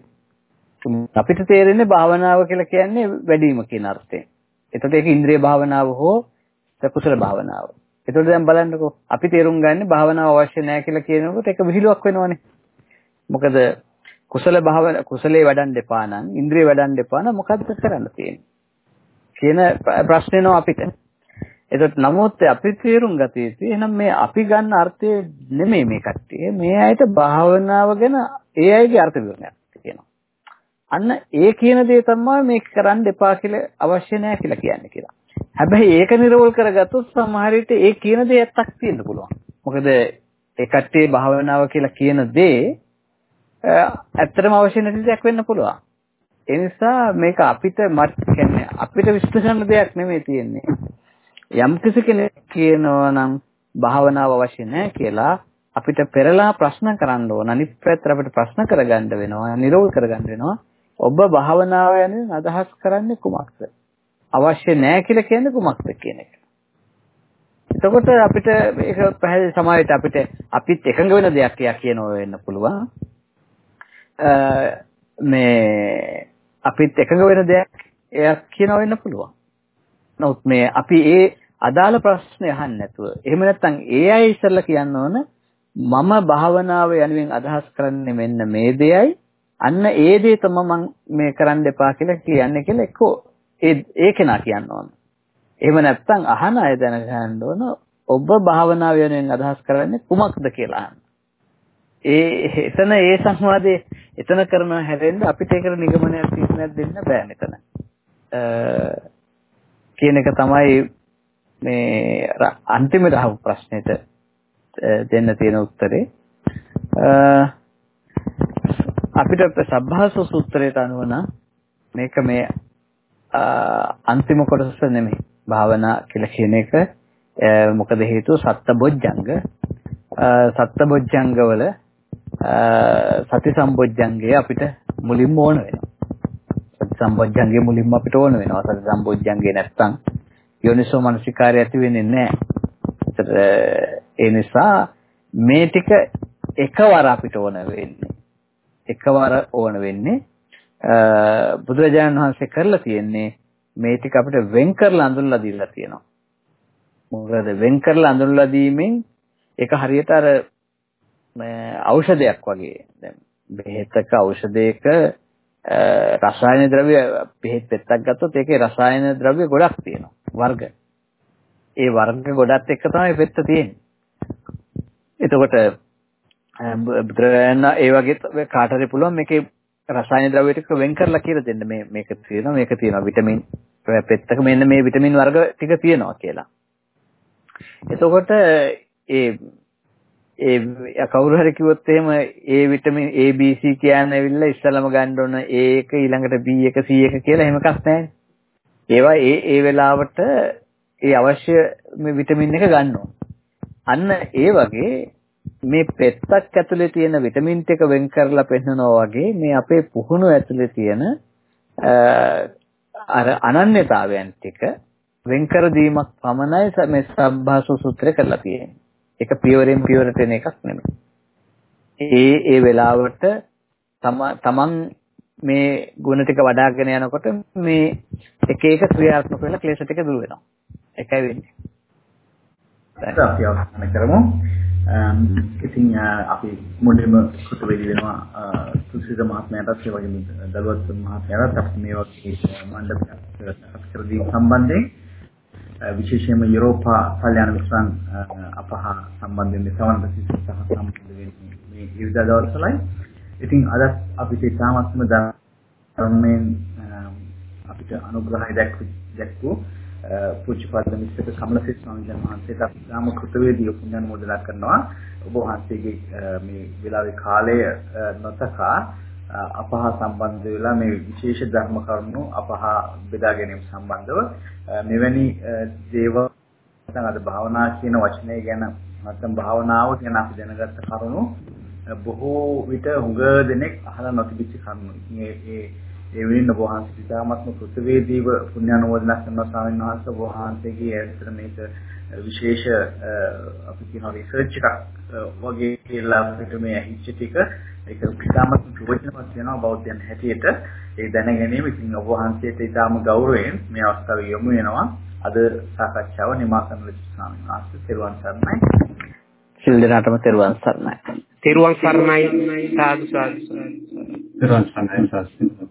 අපිට තේරෙන්නේ භාවනාව කියලා කියන්නේ වැඩිම කියන අර්ථයෙන්. එතකොට ඒක ඉන්ද්‍රිය භාවනාව හෝ කුසල භාවනාව. එතකොට දැන් බලන්නකෝ අපි තේරුම් ගන්න භාවනාව අවශ්‍ය නැහැ කියලා කියනකොට ඒක විහිළුවක් වෙනවනේ. මොකද කුසල භාව කුසලයේ වඩන්න එපා නම් ඉන්ද්‍රිය වඩන්න එපා නම් මොකද්ද කරන්න තියෙන්නේ කියන ප්‍රශ්නේ නෝ අපිට. එතකොට නමුත් අපි තේරුම් ගත යුතුයි එහෙනම් මේ අපි ගන්න අර්ථය නෙමෙයි මේ කට්ටිය. මේ අයට භාවනාව ගැන ඒ අයගේ අර්ථ විවරණයක් තියෙනවා. අන්න ඒ කියන දේ තමයි මේක කරන්න එපා කියලා අවශ්‍ය නැහැ කියලා කියන්නේ කියලා. හැබැයි ඒක නිර්වෝල් කරගත්තොත් සමහර විට ඒ කියන දේ ඇත්තක් තියෙන්න පුළුවන්. මොකද ඒ කට්ටියේ භාවනාව කියලා කියන දේ ඇත්තටම අවශ්‍ය නැති දෙයක් වෙන්න පුළුවන්. ඒ නිසා මේක අපිට මත් කියන්නේ අපිට විශ්ලේෂණ දෙයක් නෙමෙයි තියෙන්නේ. යම් කිසි කෙනෙක් කියනවා නම් භාවනාව අවශ්‍ය නැහැ කියලා අපිට පෙරලා ප්‍රශ්න කරන්න ඕන. අනිත් පැත්තට අපිට ප්‍රශ්න කරගන්න වෙනවා. නිරෝධ කරගන්න වෙනවා. ඔබ භාවනාව යන අදහස් කරන්නේ කුමක්ද? අවශ්‍ය නැහැ කියලා කියන්නේ කුමක්ද කියන එක. එතකොට අපිට මේක පැහැදිලි සමාවෙට අපිට අපිත් එකඟ වෙන දෙයක් කියනවා වෙන්න පුළුවන්. මේ අපිත් එකඟ වෙන දෙයක් එයක් කියනවා වෙන්න පුළුවන්. නමුත් මේ අපි ඒ අදාළ ප්‍රශ්නේ අහන්න නැතුව එහෙම නැත්නම් ඒ අය ඉස්සෙල්ලා කියන්න ඕන මම භාවනාව යනුවෙන් අදහස් කරන්නේ මෙන්න මේ දෙයයි අන්න ඒ දේ තමයි මම මේ කරන්න එපා කියලා කියන්නේ කියලා එක්කෝ ඒ ඒ කෙනා කියන්න ඕන. එහෙම නැත්නම් අහන අය දැනගන්න ඕන ඔබ භාවනාව යනුවෙන් අදහස් කරන්නේ කුමක්ද කියලා අහන්න. ඒ එතන ඒ සංවාදයේ එතන කරන හැරෙන්න අපිට ඒකට නිගමනයක් තීරණයක් දෙන්න බෑ මෙතන. කියන එක තමයි මේ අන්තිමට අහපු ප්‍රශ්නෙට දෙන්න තියෙන උත්තරේ. අපිට සබ්භාස සූත්‍රයට අනුව නම් මේක මේ අන්තිම කොටස නෙමෙයි. භාවනා කියලා කියන එක මොකද හේතුව සත්බොජ්ජංග සත්බොජ්ජංගවල සති සම්බොජ්ජංගය අපිට මුලින්ම ඕන වෙනවා. සති සම්බොජ්ජංගය මුලින්ම අපිට ඕන වෙනවා. සති සම්බොජ්ජංගේ නැත්තම් යෝනිසෝ මනසිකාරය ඇති වෙන්නේ නැහැ. ඒ නිසා මේ ටික එකවර අපිට ඕන වෙන්නේ. එකවර ඕන වෙන්නේ බුදුරජාණන් වහන්සේ කරලා තියෙන්නේ මේ ටික අපිට වෙන් කරලා අඳුල්ලා දීලා තියෙනවා. මොකද වෙන් කරලා අඳුල්ලා දීමෙන් ඒක හරියට අර ඖෂධයක් වගේ. දැන් බෙහෙතක ඖෂධයක රසායන ද්‍රව්‍ය බෙහෙත් පෙත්තක් ගත්තොත් ඒකේ රසායන ද්‍රව්‍ය ගොඩක් තියෙනවා. වර්ග. ඒ වර්ග ගොඩත් එක්ක තමයි පෙත්ත තියෙන්නේ. එතකොට බුදුරජාණන් ඒ වගේ කාට හරි පුළුවන් මේකේ රසායන ද්‍රව්‍ය ටික වෙන් කරලා කියලා දෙන්න මේ මේක තියෙනවා මේක තියෙනවා විටමින් පෙත්තක මෙන්න මේ විටමින් වර්ග ටික තියෙනවා කියලා. එතකොට ඒ ඒ කවුරු හරි කිව්වොත් එහෙම ඒ විටමින් A B C කියන ඇවිල්ලා ඉස්සලම ගන්න ඕන A එක ඊළඟට B එක C එක කියලා එහෙම එකක් නැහැ. ඒවා ඒ ඒ වෙලාවට ඒ අවශ්‍ය මේ විටමින් එක ගන්න ඕන. අන්න ඒ වගේ මේ පෙත්තක් ඇතුලේ තියෙන විටමින් ටික වෙන් කරලා පෙන්නනවා වගේ මේ අපේ පුහුණු ඇතුලේ තියෙන අර අනන්‍යතාවයන් ටික වෙන්කර දීමක් පමණයි මේ සම්භාසු සූත්‍රය කරලා තියෙන්නේ. ඒක පියවරෙන් පියවරට එන එකක් නෙමෙයි. ඒ ඒ වෙලාවට තමන් මේ ගුණ ටික වඩාගෙන යනකොට මේ එක එක ක්‍රියාත්මක වෙලා ක්ලේශ ටික දුර වෙනවා. ඒකයි වෙන්නේ. අපි අවසන් කරමු. ඉතින් අපි මුලින්ම කුතු වෙලි වෙනවා සුසිත මහත්මයාටත් ඒ වගේම දලුවත් මහත්මයාටත් අපි මේ වගේ මණ්ඩපයක් කර දීම සම්බන්ධයෙන් විශේෂයෙන්ම යුරෝපා කල්යාණ මිත්‍රන් අපහ සම්බන්ධයෙන් සමන්ද සිසු සහ සම්බන්ධ වෙන්නේ මේ ඉරිදා දවස්වලයි. ඉතින් අද අපිට තාමත්ම ධර්මයෙන් අපිට අනුග්‍රහය දැක්වූ පුච්චපද මිස්ටර් කමලසිත් ස්වාමීන් වහන්සේට අපි තාම කෘතවේදී පුණ්‍යානුමෝදනා කරනවා. ඔබ වහන්සේගේ මේ වෙලාවේ කාලය නොතකා අපහ සම්බන්ධ වෙලා මේ විශේෂ ධර්ම කරුණු අපහ බෙදා ගැනීම සම්බන්ධව මෙවැනි දේවල් නැත්නම් අද භාවනා කියන වචනය ගැන නැත්නම් භාවනාව ගැන අපි දැනගත්ත කරුණු බොහෝ විට හුඟ දෙනෙක් අහලා නොතිබිච්ච කරුණු. ඉතින් ඒ ඒ ඒ වෙනින් ඔබ වහන්සේ ඉතාමත්ම කෘතවේදීව පුණ්‍යානුමෝදනා කරන ස්වාමීන් වහන්සේ. ඔබ වහන්සේගේ ඇත්තට මේක විශේෂ අපි කියනවා රිසර්ච් එකක් වගේ කියලා අපිට මේ ඇහිච්ච ටික. ඒක ඉතාමත් ප්‍රයෝජනවත් වෙනවා බෞද්ධයන් හැටියට. ඒ දැන ගැනීම ඉතින් ඔබ වහන්සේට ඉතාම ගෞරවයෙන් මේ අවස්ථාවේ යොමු වෙනවා. අද සාකච්ඡාව නිමා කරන ලෙස ස්වාමීන් වහන්සේ තෙරුවන් සරණයි. සිල් දනාටම තෙරුවන් සරණයි. තෙරුවන් සරණයි. සාදු සාදු. තෙරුවන් සරණයි. සාදු